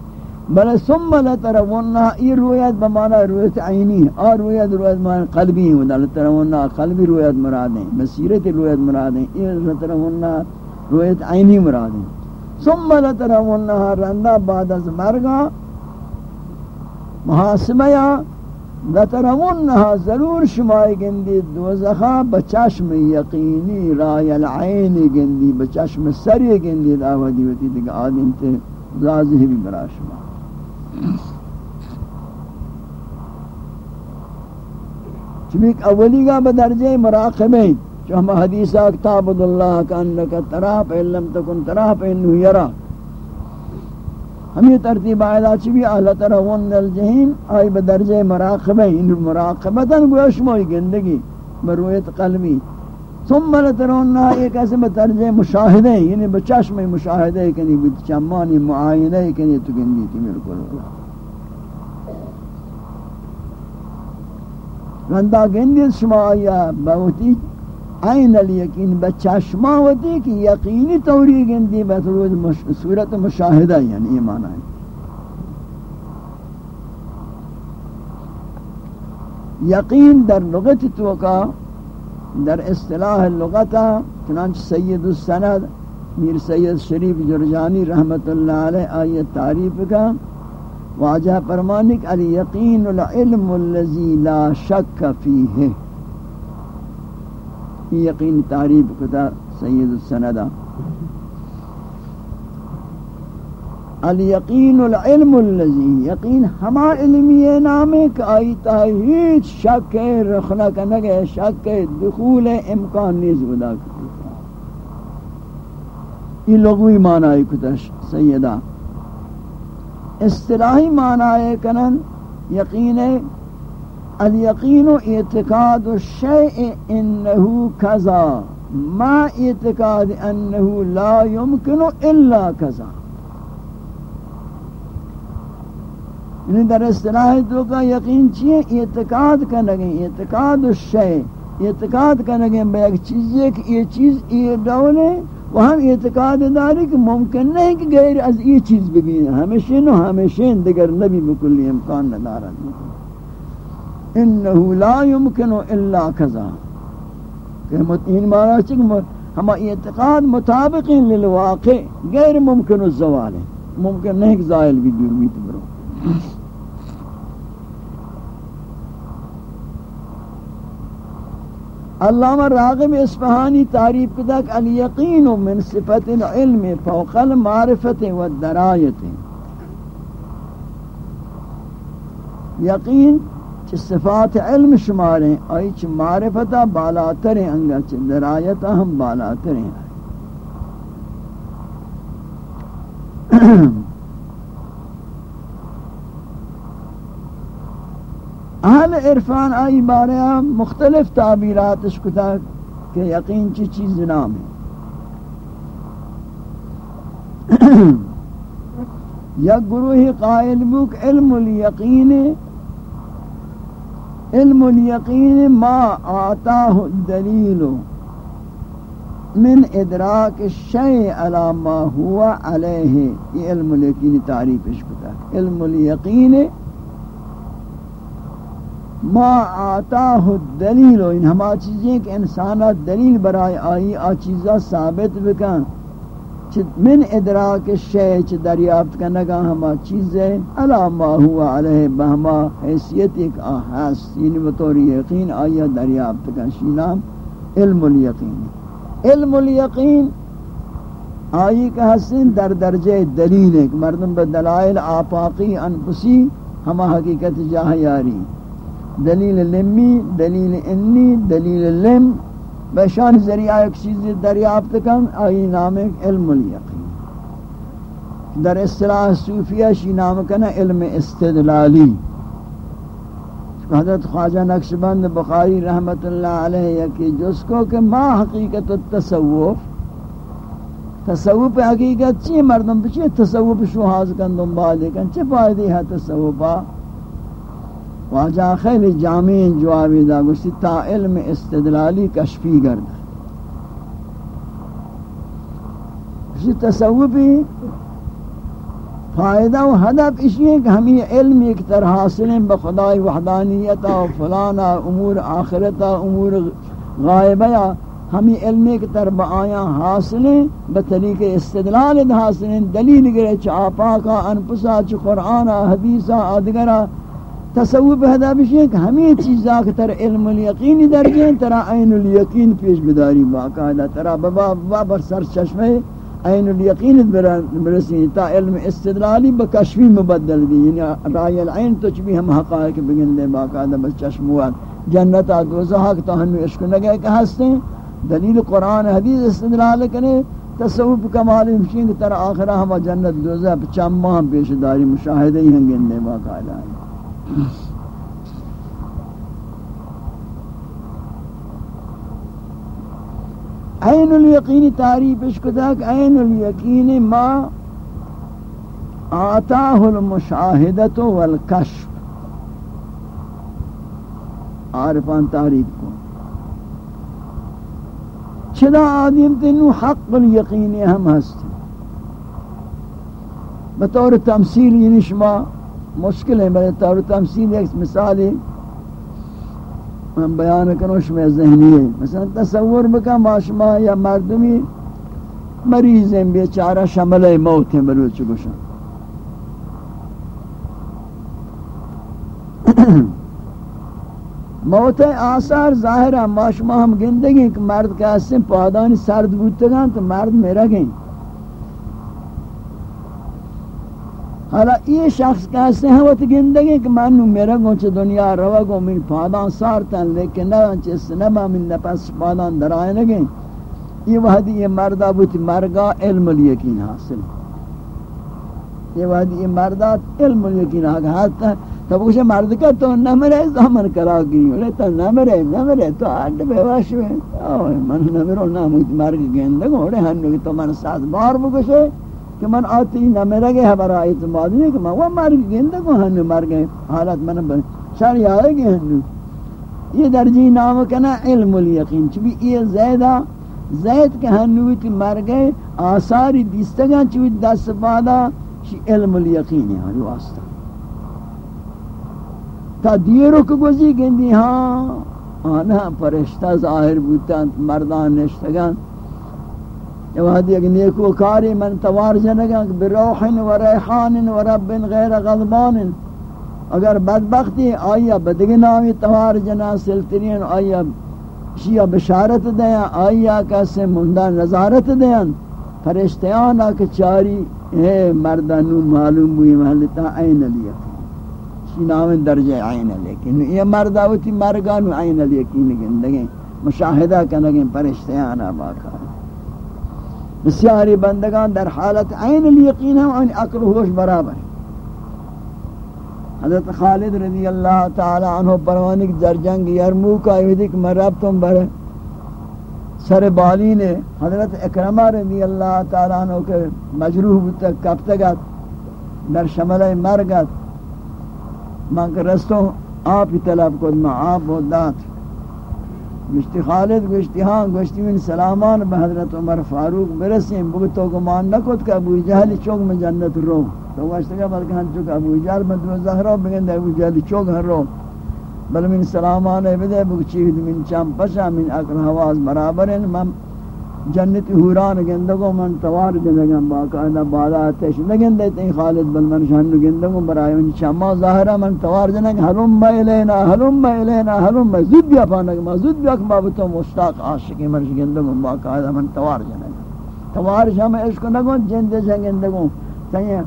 بل ثم لترونها ای رویت بمانا رویت عینی اور رویت رویت مانا قلبی ہوں لترونها قلبی رویت مراد ہیں بصیرت رویت مراد ہیں ای لترونها رویت عینی مراد ہیں ثم لترونها رندہ بعد از مرگا، محاسبہ یا لترونها ضرور شمای گندی دوزخا بچشم یقینی رای العین گندی بچشم سری گندی دعوتی وتی دیگه آدم تے واضح بھی برا شما۔ چمیک اولی گا بدرجہ مراقبہ جو ہم حدیثہ کتاب اللہ کا انکا ترا پہ لم تکن ترا پہ انہو یرا۔ ہمیں ترتیب آئیدہ چی اہل ترون الجہیم آئی بدرجہ مراقبہ ان مراقبتا گوشموئی گندگی برویت قلبی۔ ثم لترونها ایک ایسے بدرجہ مشاہدہ یعنی بچشم مشاہدہ کنی بچمانی معاینہ کنی تو گندی تھی میرے کو رندہ گندی شما آیا بہتی عین الیقین بچشما ہوتی کہ یقینی توری گندی بطرود مش... صورت مشاہدہ یعنی ایمان آئی یقین در لغت توقع در اصطلاح لغتا چنانچہ سید السند، میر سید شریف جرجانی رحمت اللہ علیہ آیت تعریف کا، واجہ پرمانک الیقین العلم الذي لا شک فیہ۔ یقین تعریف کتا سید السندہ الیقین العلم الذي یقین ہما علمی نام کہ آئی تاہیت شک رخنا کنگے، شک دخول امکان نیز بدا کتا یہ لغوی معنی کتا سیدہ۔ اصطلاحی معنی کنن، یقین الیقین اعتقاد الشیء انه کذا۔ ما اعتقاد انه لا يمكن الا کذا۔ یعنی در اصطلاح تو کا یقین چیئے؟ اعتقاد کا نگیں، اعتقاد الشیء اعتقاد کا نگیں بے ایک چیز ہے کہ یہ چیز، یہ ڈول ہے وہ ہم اعتقاد داری کہ ممکن نہیں کہ غیر از یہ چیز بگین ہمیشہ نو، ہمیشہ دیگر نبی بکلی امکان ندارد انه لا يمكن الا كذا کہ متین معنی چھ ہم اعتقاد مطابق للواقع، غیر ممکن الزوال ہے ممکن نہیں کہ زائل بھی دور بھی برو۔ علامہ راغب اصفہانی تعریف کدا کہ الیقین من صفت العلم فوق المعرفت والدرایت یقین چھ صفات علم شماریں، آئی چھ معرفتا بالاتر ہیں، انگا چھ درایتا ہم بالاتر ہیں. اہل عرفان آئی بارے مختلف تعبیرات اس کتا کہ یقین چی چیز نام ہے یا گروہ قائل بک علم الیقین علم الیقین ما آتاه الدلیل من ادراک الشیء علی ما هو علیہ، یہ علم الیقین تعریف اس کو علم الیقین ما آتاه الدلیل ان ہما چیزیں کہ انسانات دلیل برائے آئی آ چیزا ثابت بکن. من ادراک الشیء چ دریافت کنگا ہما چیزیں الا ما ہوا علیہ بہما حیثیت ایک آہاس یعنی بطور یقین آیا دریافت کا شینام علم الیقین. علم الیقین آئی کا حسن در درجہ دلیل ہے مردم بدلائل آفاقی انفسی ہما حقیقت جاہ یاری دلیل لمی، دلیل انی، دلیل لم بشان ذریعہ ایک چیز دریافت کن، آئی نام علم الیقین۔ در اصطلاح صوفیہ شی نام کنا علم استدلالی۔ حضرت خواجہ نقشبند بخاری رحمت اللہ علیہ یکی جس کو کہ ما حقیقت التصوف، تصوف حقیقت چی مردم بچی؟ تصوف شوحاز کن دنبال کن، چی فائدی ہے تصوفا؟ واجہ خیلی جامعین جوابی دا گوشتی تا علم استدلالی کشفی گرد. گوشتی تصوفی فائدہ و ہدف اسی ہے کہ ہمیں علم ایک طرح حاصلیں بخدای وحدانیتا و فلانا امور آخرتا امور غائبہ ہمیں علم ایک طرح آیا حاصلیں بطریق استدلال حاصلیں دلیل گرے چا پاکا انپسا چا قرآن حدیثا آدگرہ تصوف ہدا بشی کہ ہمیں چیزاں کہ تر علم الیقین درجے ترا عین الیقین پیش بداری. باقاعدہ ترا بابا بابا سر چشمے عین الیقین برسی تا علم استدلالی بکشفی مبدل دی. یعنی رای العین تو چبی ہم حقائق بگن دے باقاعدہ بس چشموات جنت دوزہ حق تو ہنو عشق نگے کہ ہستے دلیل قرآن حدیث استدلال کرے تصوف کمال مشین تر آخرہ ہم جنت دوزہ چمہ پیش داری. مشاہدہ ہی ہنگن دے باقاعدہ عین الیقین تعریف اس کو عین الیقین ما آتاہ المشاہدت والکشف۔ عارفان تعریف کو۔ چدا آدم تنو حق الیقین ہم ہستے۔ بطور تمثیل یعنی یہ نشما مشکل ہے بلے طور تمثیل ایک مثال ہے۔ من بیان کروں شمی ذہنی ہے مثلا تصور بکا ماشما یا مردمی مریض ہیں، بیچارہ شمل موت ہیں، بلوچ گوشن موت آثار ظاہر ہے ماشما ہم گندگی کہ مرد کا اسم پادانی سرد بودتگان تو مرد میرا گئیں۔ حالا یہ شخص کہتے ہیں وہ تو گندگی کہ میں میرا گونچ دنیا روا گو من پادان سارتن، لیکن نہ چس نہ من نفس پادان درائے نگیں یہ وحدی یہ مردہ بوتی مرگا علم الیقین حاصل. یہ وحدی یہ مردہ علم الیقین حاصل. تب کچھ مرد کا تو نہ مرے زامن کرا گئی لے تو نہ مرے نہ مرے تو اڈ بے واش میں من نہ مرو نہ مجھ مرگ گندگو رے ہن تو من سات بار بگشے کہ من آتی نہ میرا گئے ہمارا اعتماد نہیں کہ میں وہ مر گئے کو ہن مر گئے؟ حالت من بن شر آئے گئے ہن یہ درجی نام کنا علم الیقین۔ چبی یہ زیدہ زید کے ہنوی مر گئے، آثاری دیستگاں چوی دست بادا شی علم الیقین ہے ہر واسطہ۔ تا دیرو کو گوزی گندی ہاں آنا پرشتہ ظاہر بوتا مردان نشتگان وهذه اگر نیکو کاری من توار جنگا بروح و ریحان و رب غیر غضبان. اگر بدبختی، آیا بدگ نامی توار جنا سلترین آیا شیعہ بشارت دیا آیا کسی مندہ نظارت دیا فرشتیان آکا چاری ہے مردانو معلوم ہوئی محلتا عین لیا شی نام درجہ عین لیکن یہ مردہ ہوتی مرگانو عین لیکن گندگیں مشاہدہ کنگیں فرشتیان آباکا بسیاری بندگان در حالت عین الیقین ہم ان عقل ہوش برابر. حضرت خالد رضی اللہ تعالی عنہ پروانک در جنگ یرموک آئی دیکھ مرب تم بر سر بالی نے حضرت اکرمہ رضی اللہ تعالی عنہ کے مجروح بودتا کب تگت در شمل مرگت من کہ رستوں آپ ہی طلب کد میں آپ و دات گشتی خالد گشتی ہاں گشتی من سلامان به حضرت عمر فاروق برسیم. بگو تو گمان نکت کہ ابو جہل چوک میں جنت رو. تو گشتی کہ بلکہ ہم چوک ابو جہل میں دو زہرہ بگن ابو جہل چوک ہر رو. بل من سلامان بدے بگو چیہد من چام پشا من اکر حواز برابر ہیں جنت حوران گندگو من توار گندگم باقاعدہ بالا آتش نگندے، تین خالد بل من شان گندگو برای ان شما ظاہرہ من توار جنگ حلم الینا حلم الینا حلم زود بیا پانک ما، زود بیا کما بتو مشتاق عاشقی من گندگو باقاعدہ من توار جنگ. توار شما عشق نگو، جند گندگو. تین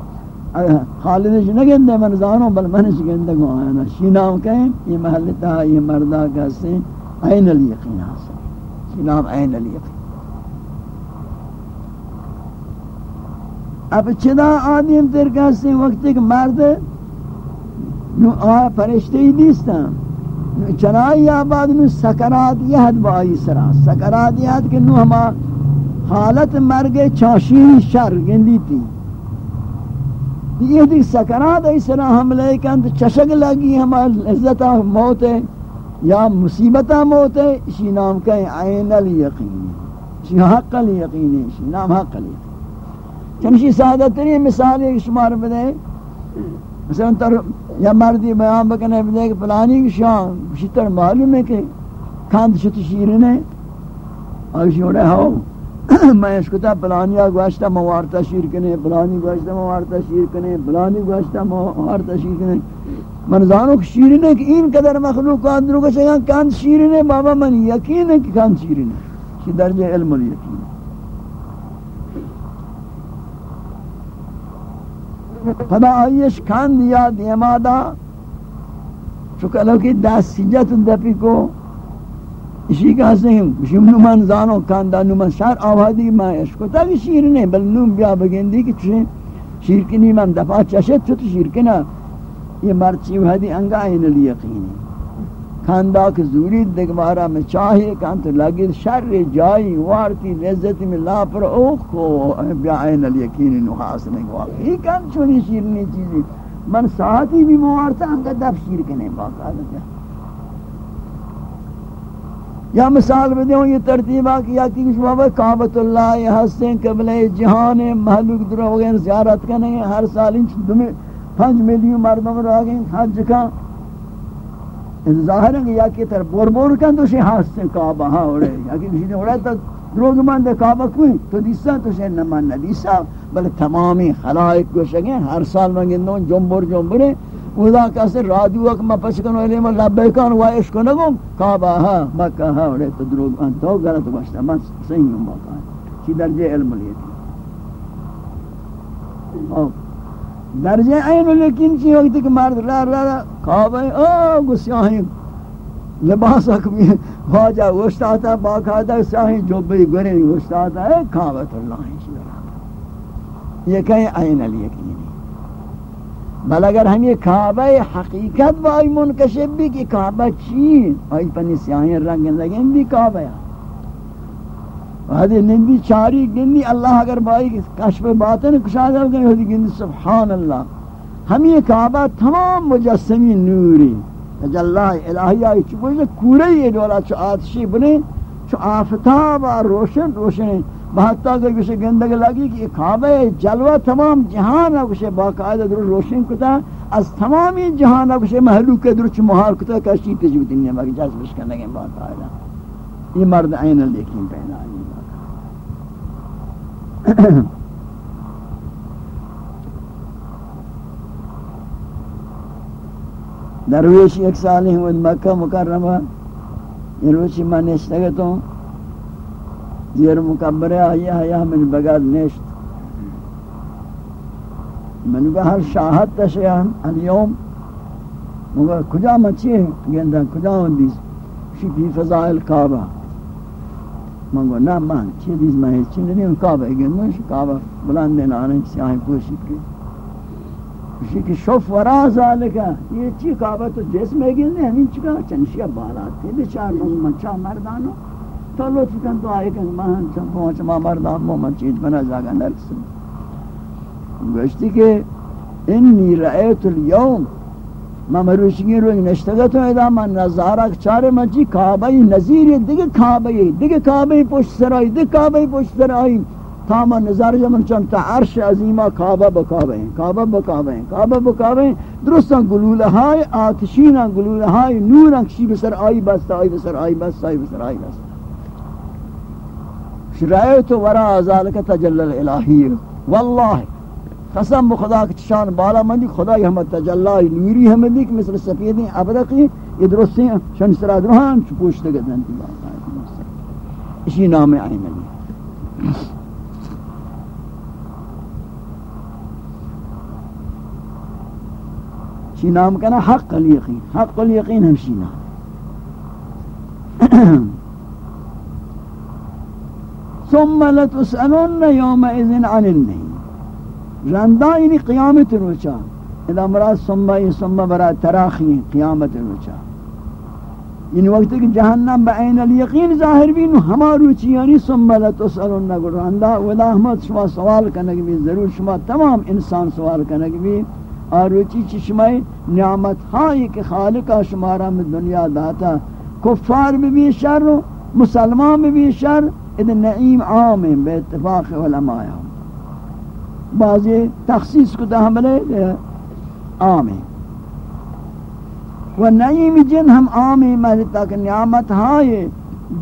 خالد جی نگندے من زانو، بل من گندگو آنا شینام کہیں؟ یہ محلتا یہ مردہ کہتے ہیں عین الیقین حاصل شینام عین الیقین. اب چدا آدم تر کسی وقتی کہ مرد نو آ فرشتے نیستن نو چنائی آباد، نو سکرات یہد با آئی سرا۔ سکرات یہد کہ نو ہما حالت مرگ چاشین شر گندی تھی۔ یہ دیکھ سکرات ای سرا حملے کند چشک لگی، ہما عزتا موت ہے، یا مصیبتا موت ہے۔ اسی نام کہیں عین الیقین۔ اسی حق الیقین ہے، اسی نام حق الیقین۔ چنشی سادہ ترین مثال ایک شمار بدے مثلا تر یا مردی بیان بکنے بدے کہ پلانی کی شان شتر معلوم ہے کہ کھاند شت شیرن ہے اور شوڑے ہو میں اس کتا پلانیا گوشتا موارتا شیر کنے پلانی گوشتا موارتا شیر کنے پلانی گوشتا موارتا شیر کنے۔ من زانو کہ شیرین ہے کہ این قدر مخلوقات درو کچھ گا کان شیرین ہے بابا من یقین ہے کہ کان شیرین ہے درجہ علم الیقین خدا آئیش کھان دیا دیما دا چکلو کی دست سجت دپی کو. اسی کا ہیں شم نمان زانو کاندا نمان شار آوادی ما اشکو تا کہ شیر نہیں، بل نوم بیا بگندی کہ چھے شیر کنی من دفعہ چشت چھو تو شیر کنا. یہ مرچی وحدی انگا الیقینی. الیقین کہ زوری دگوارا میں چاہیے کان تو لگی شر جائی وارتی لذت میں لا پر اوخ کو بیا الیقین نو حاصل نہیں واقعی کان چونی شیر نہیں چیزی من ساعتی بھی موارتا انگا دف شیر کنے باقا لگا یا مثال بدے ہوں، یہ ترتیبہ کیا کہ کچھ بابا کعبت اللہ، یہ حسین قبلہ جہان محلوک در زیارت کرنے ہر سال انچ دمی پانچ ملیون مردم رہ گئے حج کا ان ظاہر ہے کہ یا کہ تر بور بور کن تو شے حسین کعبہ ہاں ہو رہے یا کہ کسی نے ہو رہا دروگ مند کعبہ کوئی تو دیسا تو شے نمان ندیسا بلے تمامی خلائق کو شگیں ہر سال منگندوں جنبور، جنبورے۔ ودا کسر رادیو اک ما پس کنو علم لبیکان و عشق نگو کعبہ ہا مکہ ہا اور تو دروگ ان تو غلط باشتا من صحیح ہوں باقا چی درجہ علم لیتی درجہ عین لیکن چی وقت کہ مرد را را را، کعبہ او گسیاہیں لباس اکمی واجہ وشتاتا، باقاعدہ سیاہیں جو بی گرے وشتاتا ہے کعبت اللہ یہ کہیں عین لیکن بل اگر ہم یہ کعبہ حقیقت با آئی منکشب بھی کہ کعبہ چین، آئی پنی سیاہیں رنگ لگیں بھی کعبہ یا وہدی نندی چاری گندی اللہ اگر بائی کشف باطن کشاہ جاؤ گئے گندی سبحان اللہ ہم یہ کعبہ تمام مجسمی نوری اللہ الہی آئی چکو یہ کورے یہ دولا چو آتشی بنے چو آفتاب روشن روشن بہتا اگر کسی گندگ لگی کہ کعبہ جلوہ تمام جہان ہے کسی باقاعدہ در روشن کتا از تمامی جہان ہے کسی محلوک در چھ محال کتا کشی تجوی دنیا باقی جذبش کرنے گئے باقاعدہ یہ مرد عین لیکن پہنا آئی درویش ایک سالی ہوں مکہ مکرمہ یہ روچی میں نشتگتا ہوں زیر مکبر آیا ہے من بغاد نشت. من گا ہر شاہد تشیان اليوم مگا کجا مچی ہے گندہ کجا دیس شی فی فضائل کعبہ من گا نا من چی دیس میں ہے چی نہیں کعبہ گندہ شی کعبہ بلند دین آنے سیاہیں پوشی کی شی کی شوف ورا ذالکا یہ چی کعبہ تو جسم ہے گندہ ہمیں چکا چنشیہ بالات تھے بچار مچا مردانو تو لطف کن تو آئے کہ مہن چم پہنچ ما مردان مومن چیز بنا جاگا نرس گوشتی کہ انی رأیت اليوم ما مروشگی روی نشتگت ہوں ادا من نظارہ چارے مجی کعبہی نظیری دیگه کعبہی دیگه کعبہی پشت سرائی دیگه کعبہی پشت سرائی تا تاما نظار جمن چند تا عرش عظیمہ کعبہ بکعبہ ہیں کعبہ بکعبہ ہیں کعبہ بکعبہ ہیں درستاں گلولہائی آتشیناں گلولہائی نوراں کشی بسر آئی بستا آئی بسر آئی بستا آئی بسر آئی بستا شرائط ورا ذالک تجلل الہی واللہ قسم بخدا کے شان بالا مندی خدای ہم تجلی نوری ہم دی کہ مثل سفیدیں ابرقی یہ درستی شن سرا درہان چپوشتے گدن دی اسی نام عین علی. شی نام کنا حق الیقین حق الیقین ہم شی نام. ثم لتسألن يومئذ عن النعيم رندا یعنی قیامت روچا۔ اذا مراد ثم ای ثم برا تراخی قیامت روچا۔ یعنی وقت کہ جہنم بعین الیقین ظاہر بھی ہما روچی یعنی ثم لتسألن رندا ولا احمد شما سوال کرنے بھی ضرور شما تمام انسان سوال کرنے بھی آروچی چی شمائی نعمت ہائی کہ خالقہ شمارا میں دنیا داتا کفار بھی بھی شر مسلمان بھی بھی شر ادھر نعیم عام ہیں بے اتفاق علماء بعضی تخصیص کو تحملے عام ہیں و نعیم جن ہم عام ہیں محلی تاکہ نعمت ہائے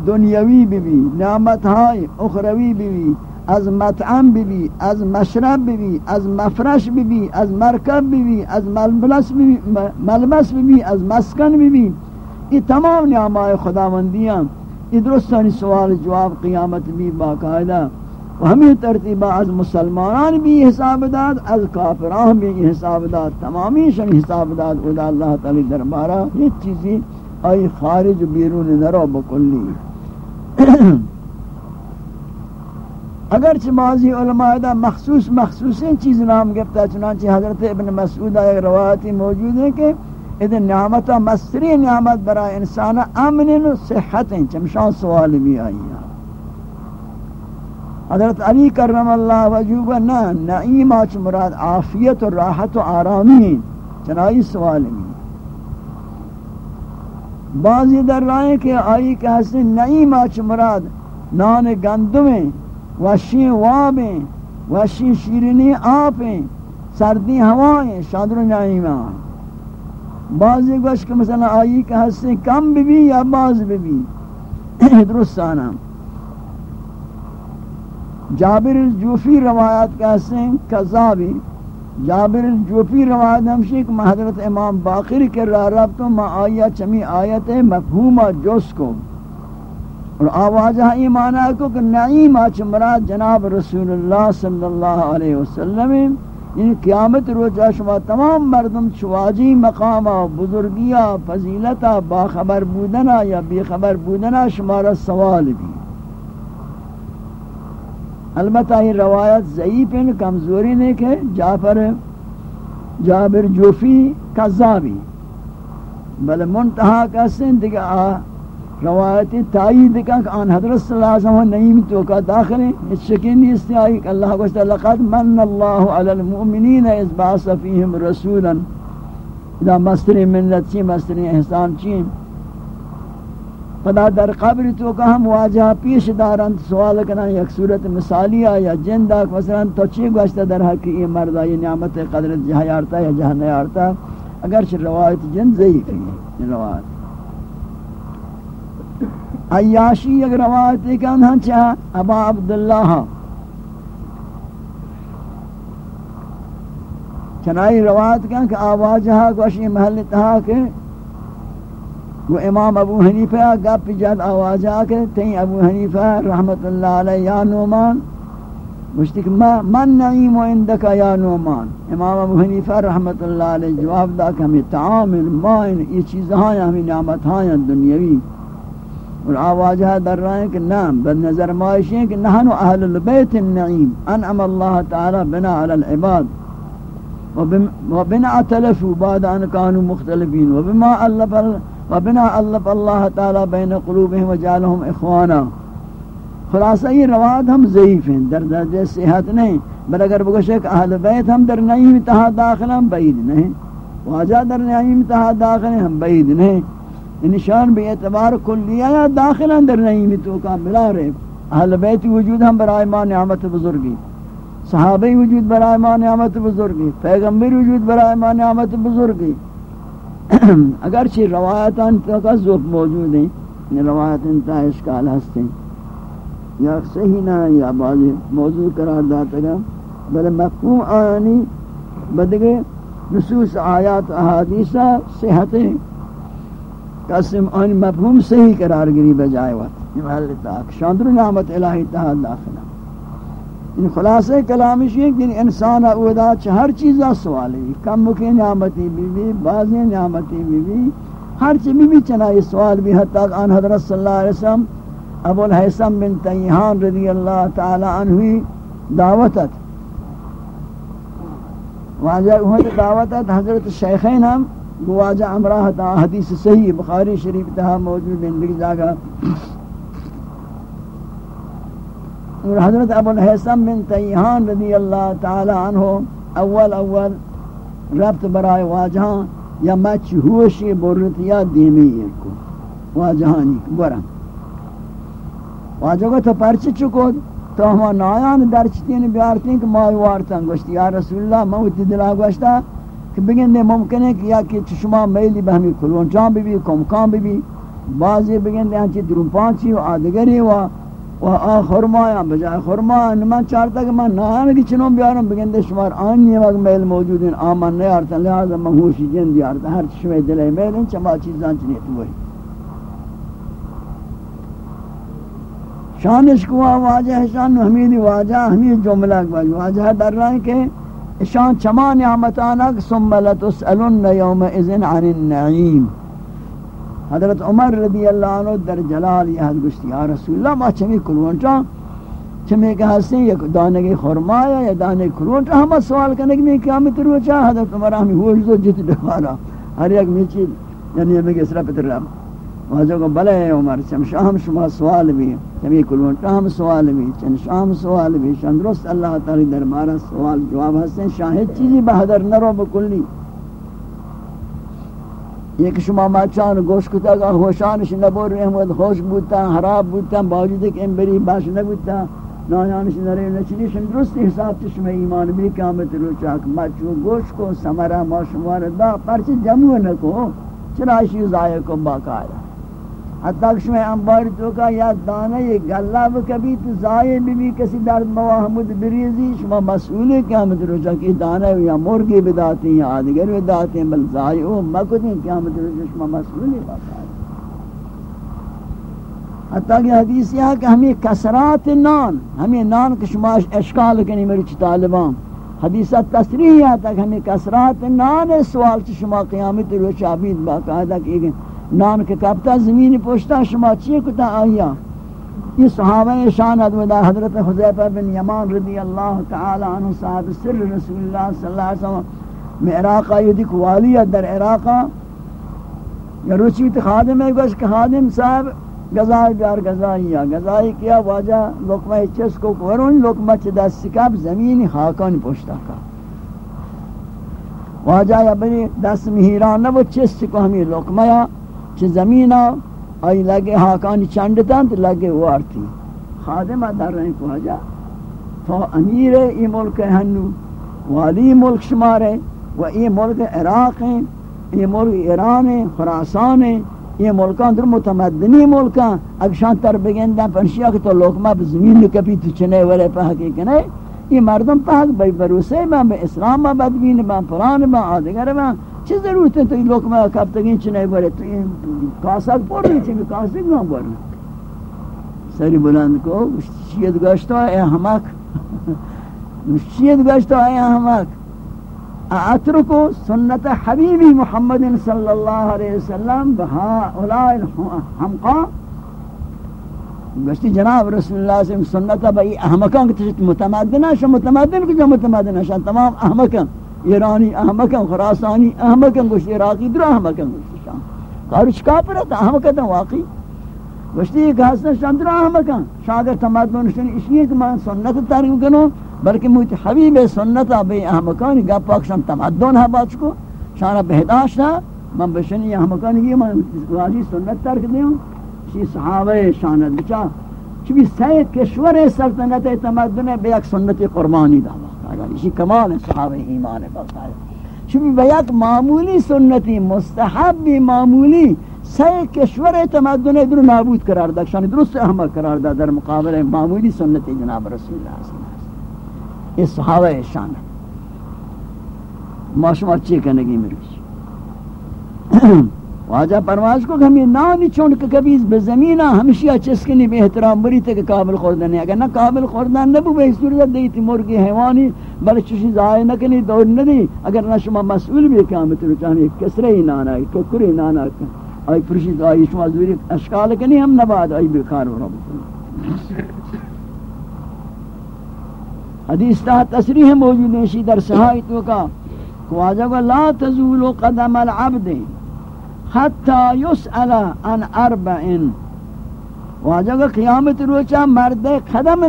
دنیاوی بی نعمت های اخروی بی از مطعم بی از مشرب بی از مفرش بی از مرکب بی از ملبس بی ملبس بی از مسکن بی یہ تمام نعمائے خداوندیاں یہ درستانی سوال جواب قیامت بھی باقاعدہ۔ ہمیں ترتیبہ از مسلمانان بھی حساب داد، از کافران بھی حساب داد، تمامی شن حساب داد ادا اللہ تعالی دربارہ یہ چیزیں آئی خارج بیرون نرو بکلی۔ اگرچہ بعضی علماء دا مخصوص مخصوص چیز نام گفتا، چنانچہ حضرت ابن مسعود ایک روایتی موجود ہے کہ ادھر نعمت مستری نعمت برای انسان امن و صحت ہیں، چمشان سوال بھی آئی ہیں۔ حضرت علی کرم اللہ وجوب نا نعیم آچ مراد عافیت و راحت و آرامی چنائی سوال بھی بعضی در رائے کہ آئی کہ حسن نعیم آچ مراد نان گندمیں وشی وابیں وشی شیرنی آپیں سردی ہوائیں شادر نعیم آئیں بعضی گوش کہ مثلا آئی کہ حسن کم بھی بھی یا بعض بھی بھی۔ درست آنا جابر الجوفی روایات کا حسن کذابی جابر الجوفی روایت ہمشی کہ حضرت امام باقر کے رہا رب تو ما آیا، چمی آیت مفہومہ جوس کو۔ اور آواجہ ایمانہ کو کہ نعیم آچ مراد جناب رسول اللہ صلی اللہ علیہ وسلم یعنی قیامت روز شما تمام مردم چواجی مقام بزرگیا فضیلتا باخبر بودنا یا بے خبر بودنا شمارا سوال بھی۔ البتہ یہ روایت ضعیف ہے کمزوری نے کہ جعفر، جابر جوفی، کذابی۔ بل منتہا کا سن دیکھ آ، روایت تائید کہ ان حضرت صلی اللہ علیہ وسلم نعیم تو کا داخل ہے اس شکین نہیں اس استعائی کہ اللہ کو استعالی لقد من اللہ علی المؤمنین اذ بعث فیہم رسولا۔ اذا مستری منت چی مستری احسان چی پدا در قبر تو کا ہم واجہ پیش دارن سوال کرنا یک صورت مثالی یا جندہ، مثلا تو چی گوشتا در حق یہ مردہ یہ نعمت قدرت جہاں یارتا یا جہاں نیارتا؟ اگرچہ روایت جن ضعیف ہے روایت. عیاشی اگر روایت ہے کہ انہاں ابا عبداللہ. چنائی روایت کہاں کہ آواجہ کوشی محل تہا کہ وہ امام ابو حنیفہ گپ جد آواجہ کہ تین ابو حنیفہ رحمت اللہ علیہ یا نومان مجھتی کہ من نعیم و اندکا یا نومان. امام ابو حنیفہ رحمت اللہ علیہ جواب دا کہ ہمیں تعامل مائن یہ چیزہاں ہمیں نعمت ہاں دنیاوی. اور آواجہ در رہے ہیں کہ نام بد نظر معاشی ہیں کہ نحن اہل البیت النعیم. انعم اللہ تعالی بنا علی العباد. وبنا تلفوا بعد ان كانوا مختلفين وبما الف وبنا الف اللہ تعالی بین قلوبهم وجعلهم اخوانا۔ خلاصہ یہ روایت ہم ضعیف ہیں، در درجہ صحت نہیں۔ بل اگر بگوشے کہ اہل بیت ہم در نعیم تہا داخل ہم بعید نہیں۔ واجہ در نعیم تہا داخل ہم بعید نہیں۔ نشان بے اعتبار کلیہ یا داخل اندر نہیں بھی تو کا ملا رہے۔ اہل بیت وجود ہم برائے ماں نعمت بزرگی۔ صحابہ وجود برائے ماں نعمت بزرگی۔ پیغمبر وجود برائے ماں نعمت بزرگی۔ اگرچہ روایتان تو موجود ہیں یعنی روایت انتا اشکال ہستے یا صحیح نہ، یا بعض موضوع قرار داتا گا۔ بل مفہوم آنی بدگے نصوص آیات احادیثہ صحتیں۔ قسم ان مفہوم صحیح قرار گری بجائے وقت۔ یہ محل تاک۔ شاندر نعمت الہی تہا داخلہ۔ خلاصہ کلامش یہ کہ انسان اودا ہر چیزا سوال ہے۔ کم مکی نعمتی بی بی بعضی نعمتی بی بی ہر چیز بی بی چنا یہ سوال بھی حتی آن حضرت صلی اللہ علیہ وسلم ابو الحسن بن تیہان رضی اللہ تعالی عنہ دعوتت وہاں دعوتت حضرت شیخین ہم گواجہ امراہ تا حدیث صحیح بخاری شریف تہا موجود ہیں۔ لکھ جاگا۔ اور حضرت ابو الحسن بن تیہان رضی اللہ تعالی عنہ اول اول ربط برائے واجہاں، یا مچ ہوشی برتیا دیمی کو واجہانی برم۔ واجہ کو تو پرچ چکو، تو ہما نایان درچتین بیارتین کہ مائی وارتن گوشتی۔ یا رسول اللہ موتی دلا گوشتا کہ بگن دے ممکن ہے کہ یا کہ چشما میلی بہمی کلون چان بھی بھی کم کان بھی بھی بعضی بگن دے ہنچی درون پانچی و آدگری و و آ خرمایا، بجائے خرمایا نمان چارتا کہ من نایان کی چنوں بیارم، بگن دے شمار آنی وقت میل موجود ہیں آمان نیارتا، لہذا مہوشی جن دیارتا، ہر چشمے دلے میل ہیں، چما چیزان چنیت وہی۔ شانش کو واجہ شان حمید واجہ، حمید جملہ واجہ در رہا ہے کہ شان چما نعمتانک ثم لتسألن یوم اذن عن النعیم۔ حضرت عمر رضی اللہ عنہ در جلال یہ حد گشتی یا رسول اللہ، ما چمی کلونٹا؟ چمی کہ ہستے یک دانگی خرمایا، یا دانگی کلونٹا؟ ہمیں سوال کرنے کی میں قیامت روچا حضرت عمر ہمیں ہوش دو جت دوارا ہر یک میچی یعنی ہمیں کس پتر رہا واجہ کو بلے عمر، چم شام شما سوال بھی، چمی کلونٹا ہم سوال بھی چن شام سوال بھی۔ شندرست اللہ تعالی دربارہ سوال جواب ہستے شاہد چیزی بہدر نرو بکلی۔ یک شما مچان گوش کتا گا، خوشانش نبور رحمت، خوش بودتا، حراب بودتا، باوجود ایک امبری باش نبودتا، نایانش نرے نچنی شم درست حساب چشم ایمان بھی قیامت رو چاک مچو گوش کو سمرہ ما شمار دا پرچ جمع نکو چرا شی ضائع کو باقاعدہ حتی کہ شما انبار تو کا یا دانہ یہ گلہ و کبھی تو ضائع بھی بھی کسی در مواہمد بریزی، شما مسئول ہے قیامت روچہ کہ دانہ یا مرگی بداتے ہیں یا آدگر بداتے ہیں بل ضائع ہو مکت ہیں قیامت روچہ شما مسئول ہے باقا کہ حدیث یہ ہے کہ ہمیں کسرات نان ہمیں نان کہ شما اشکال کنی میری چی طالبان. حدیثہ تصریح ہے کہ ہمیں کسرات نان سوال چی شما قیامت روچہ عبید باقاعدہ کہ نان کے کپتا زمین پوشتا شما چیئے کتا آیا یہ صحابہ شان ادودا حضرت حضیفہ بن یمان رضی اللہ تعالی عنہ صاحب سر رسول اللہ صلی اللہ علیہ وسلم میں عراقہ یہ دیکھ والیہ در عراقہ یا روچی تی خادم ہے، گوش کہ خادم صاحب گزائی بیار گزائی یا گزائی کیا واجہ؟ لکمہ چس کو ورون لکمہ چی دست سکاب زمین خاکان پوشتا کا۔ واجہ یا بنی دست مہیران نبو چس کو ہمیں لکمہ یا چه زمین آئی لگے حاکانی چندتاں تو لگے وارتی خادمہ در رہے کو جا تو امیر ای ملک ہنو، والی ملک شمار ہے، و ای ملک عراق ہیں، ای ملک ایران ہے خراسان ہے یہ ملکان در متمدنی ملکان۔ اگر شان تر بگندن پنشیا کہ تو لوکما بزمین کپی تو چنے ورے پہکی کنے یہ مردم پہک بھائی بروسے میں اسلام میں بدبین میں پران میں آدگر میں چه ضرورت ہے تو یہ لوگ میں کب تک انچ نہیں بڑھے تو یہ کاسک پڑھ رہی چاہیے کاسک نہ بڑھ سری بلند کو شید گشتا ہے حمق شید گشتا ہے حمق اترکو سنت حبیبی محمد صلی اللہ علیہ وسلم بہا اولائی الحمقا گشتی جناب رسول اللہ صلی اللہ علیہ وسلم سنت بھائی احمقان کی متمدن ہے شا متمدن کی متمدن ہے شا تمام احمقان. ایرانی احمقن خراسانی احمقن گوشت عراقی در احمقن گوشت شام. کارش کافر ہے احمقن واقعی. گوشتی ایک حسن شام در احمقن شاگر تمدن شنی اس لیے کہ میں سنت ترک کنو بلکہ مجھے حبیب سنت بے احمقانی گا پاکشان تمدن ہے بات کو. شانا بہداشت ہے، من بشنی احمقانی گی من واجی سنت ترک دیوں شی صحابہ شانت بچا چبی سید کشور سلطنت تمدن بے ایک سنت قربانی دعوی. آیان ایشی کمال صحابه ایمان بخاری چون به یک معمولی سنتی مستحبی معمولی سه کشور تمدن در نابود قرار داد. شان درست احمد قرار داد در مقابل معمولی سنتی جناب رسول الله صلی الله علیه و صحابه شان ما شما چی کنگی میروش واجہ پرواز کو ہمیں نانی چون کہ کبھی بے زمینہ ہمیشہ چسکنی بے احترام بری تے کہ قابل خوردن ہے۔ اگر نہ قابل خوردن نہ بو بے صورت دیتی مرغی حیوانی بل چشی ضائع نہ کنی دور نہ دی۔ اگر نہ شما مسئول بھی قیامت رو چاہنے کسرے ہی نانا ہے ٹکرے نانا ہے آئی پرشی آئی شما زوری اشکال کنی، ہم نہ بعد آئی بیکار ہو رہا حدیث تا تصریح موجود ہے اسی در صحائی تو کا واجہ کو لا تزول قدم العبد۔ حتی یسأل عن اربعین. واجہ کا قیامت روچا مرد قدم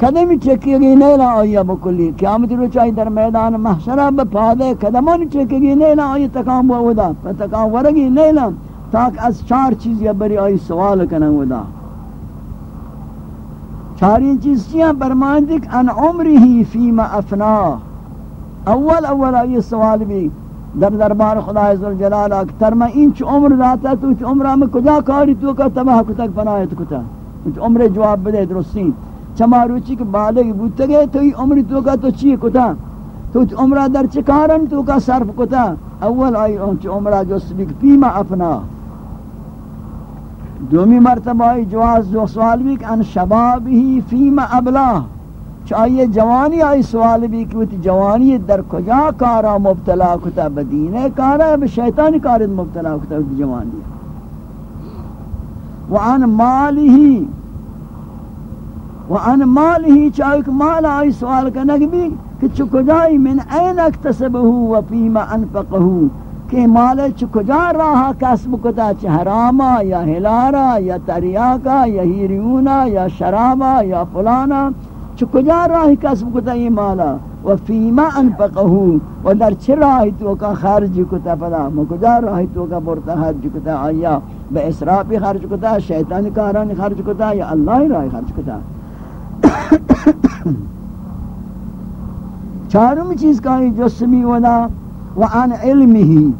قدمی چکی گئی نیلا آیا بکلی قیامت روچا در میدان محشرہ بپادے، قدمانی چکی گئی نیلا آیا تکام بودا تکام ورگی نیلا تاک از چار چیز یا بری آئی سوال کنن ودا. چاری چیز چیاں؟ برمان دیکھ ان عمری ہی فیما افنا. اول اول آئی سوال بھی در دربار خدا عزوجل جلال اکتر، میں انچ عمر داتا تو انچ عمرہ میں کجا کاری تو کا تباہ کتک پنایت کتا؟ انچ عمر جواب بدے درستین چما روچی کے بالغ بوتے گئے تو ای عمر تو کا تو چی کتا؟ تو انچ عمرہ در چکارن تو کا صرف کتا؟ اول آئی انچ عمرہ جو سبک پیما اپنا۔ دومی مرتبہ آئی جواز جو سوال بھی کہ ان شباب ہی فیما ابلا۔ چاہیے جوانی آئی سوال بھی کہ وہ جوانی در کجا کارا مبتلا کتا بدین کارا ہے شیطانی کارا مبتلا کتا جوانی وعن مالی وعن مالی چاہیے کہ مال آئی سوال کرنے بھی کہ چکجائی من این اکتسبہو و فیما انفقہو؟ کہ مال چکجا راہا کسب کتا؟ چھ حراما یا ہلارا یا تریاکا یا ہیریونا یا شرابا یا فلانا؟ چ کجا راہی کسب کتا یہ مالا؟ و فیما انفقہو، و در چھ راہی تو کا خرج کتا پدا؟ و کجا راہی تو کا برتا حج کتا؟ آیا بے اسرافی خرج کتا، شیطان کارانی خرج کتا، یا اللہ راہی خرج کتا؟ چارم چیز کا جو سمی ولا وعن علمه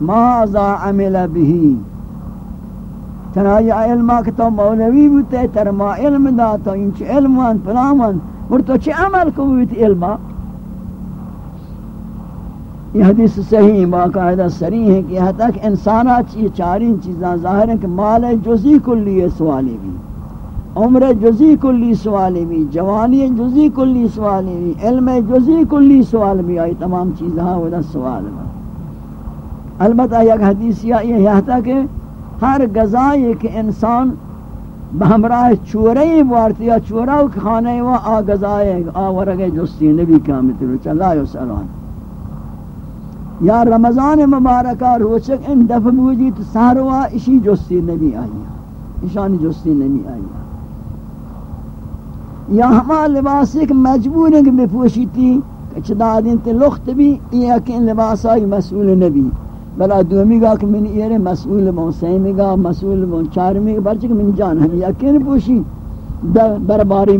ماذا عمل به تنائی علمہ کہ تو مولوی بوتے ترما علم دا تو انچ علم وان پلامان اور تو چی عمل کو بیت علمہ یہ حدیث صحیح باقاعدہ سریح ہے کہ یہاں تک انسانات یہ چارین چیزاں ظاہر ہیں کہ مال جزی کلی سوالی بھی. عمر جزی کلی سوالی بھی، جوانی جزی کلی سوالی بھی، علم جزی کلی سوال بھی، آئی تمام چیزاں وہ سوال بھی البتہ یک حدیث یہ یہاں تک کہ ہر غذائی کہ انسان بہمراہ چورئی بارتی یا چوراو کھانے و آ غذائی آورگے جستی نبی کامت رو چلا یو سلام یا رمضان مبارکہ روچک ان دفع بوجی تو ساروا اسی جستی نبی آئی اشانی جستی نبی آئی یا ہما لباس ایک مجبور ہے کہ بپوشی تھی چدا دین تے لخت بھی، یہ کہ ان لباس آئی مسئول نبی۔ بلا دومی گا کہ من ایرے مسئول بون، سیمی گا مسئول بون، چارمی گا برچک من منی جان ہمی یقین پوشی برباری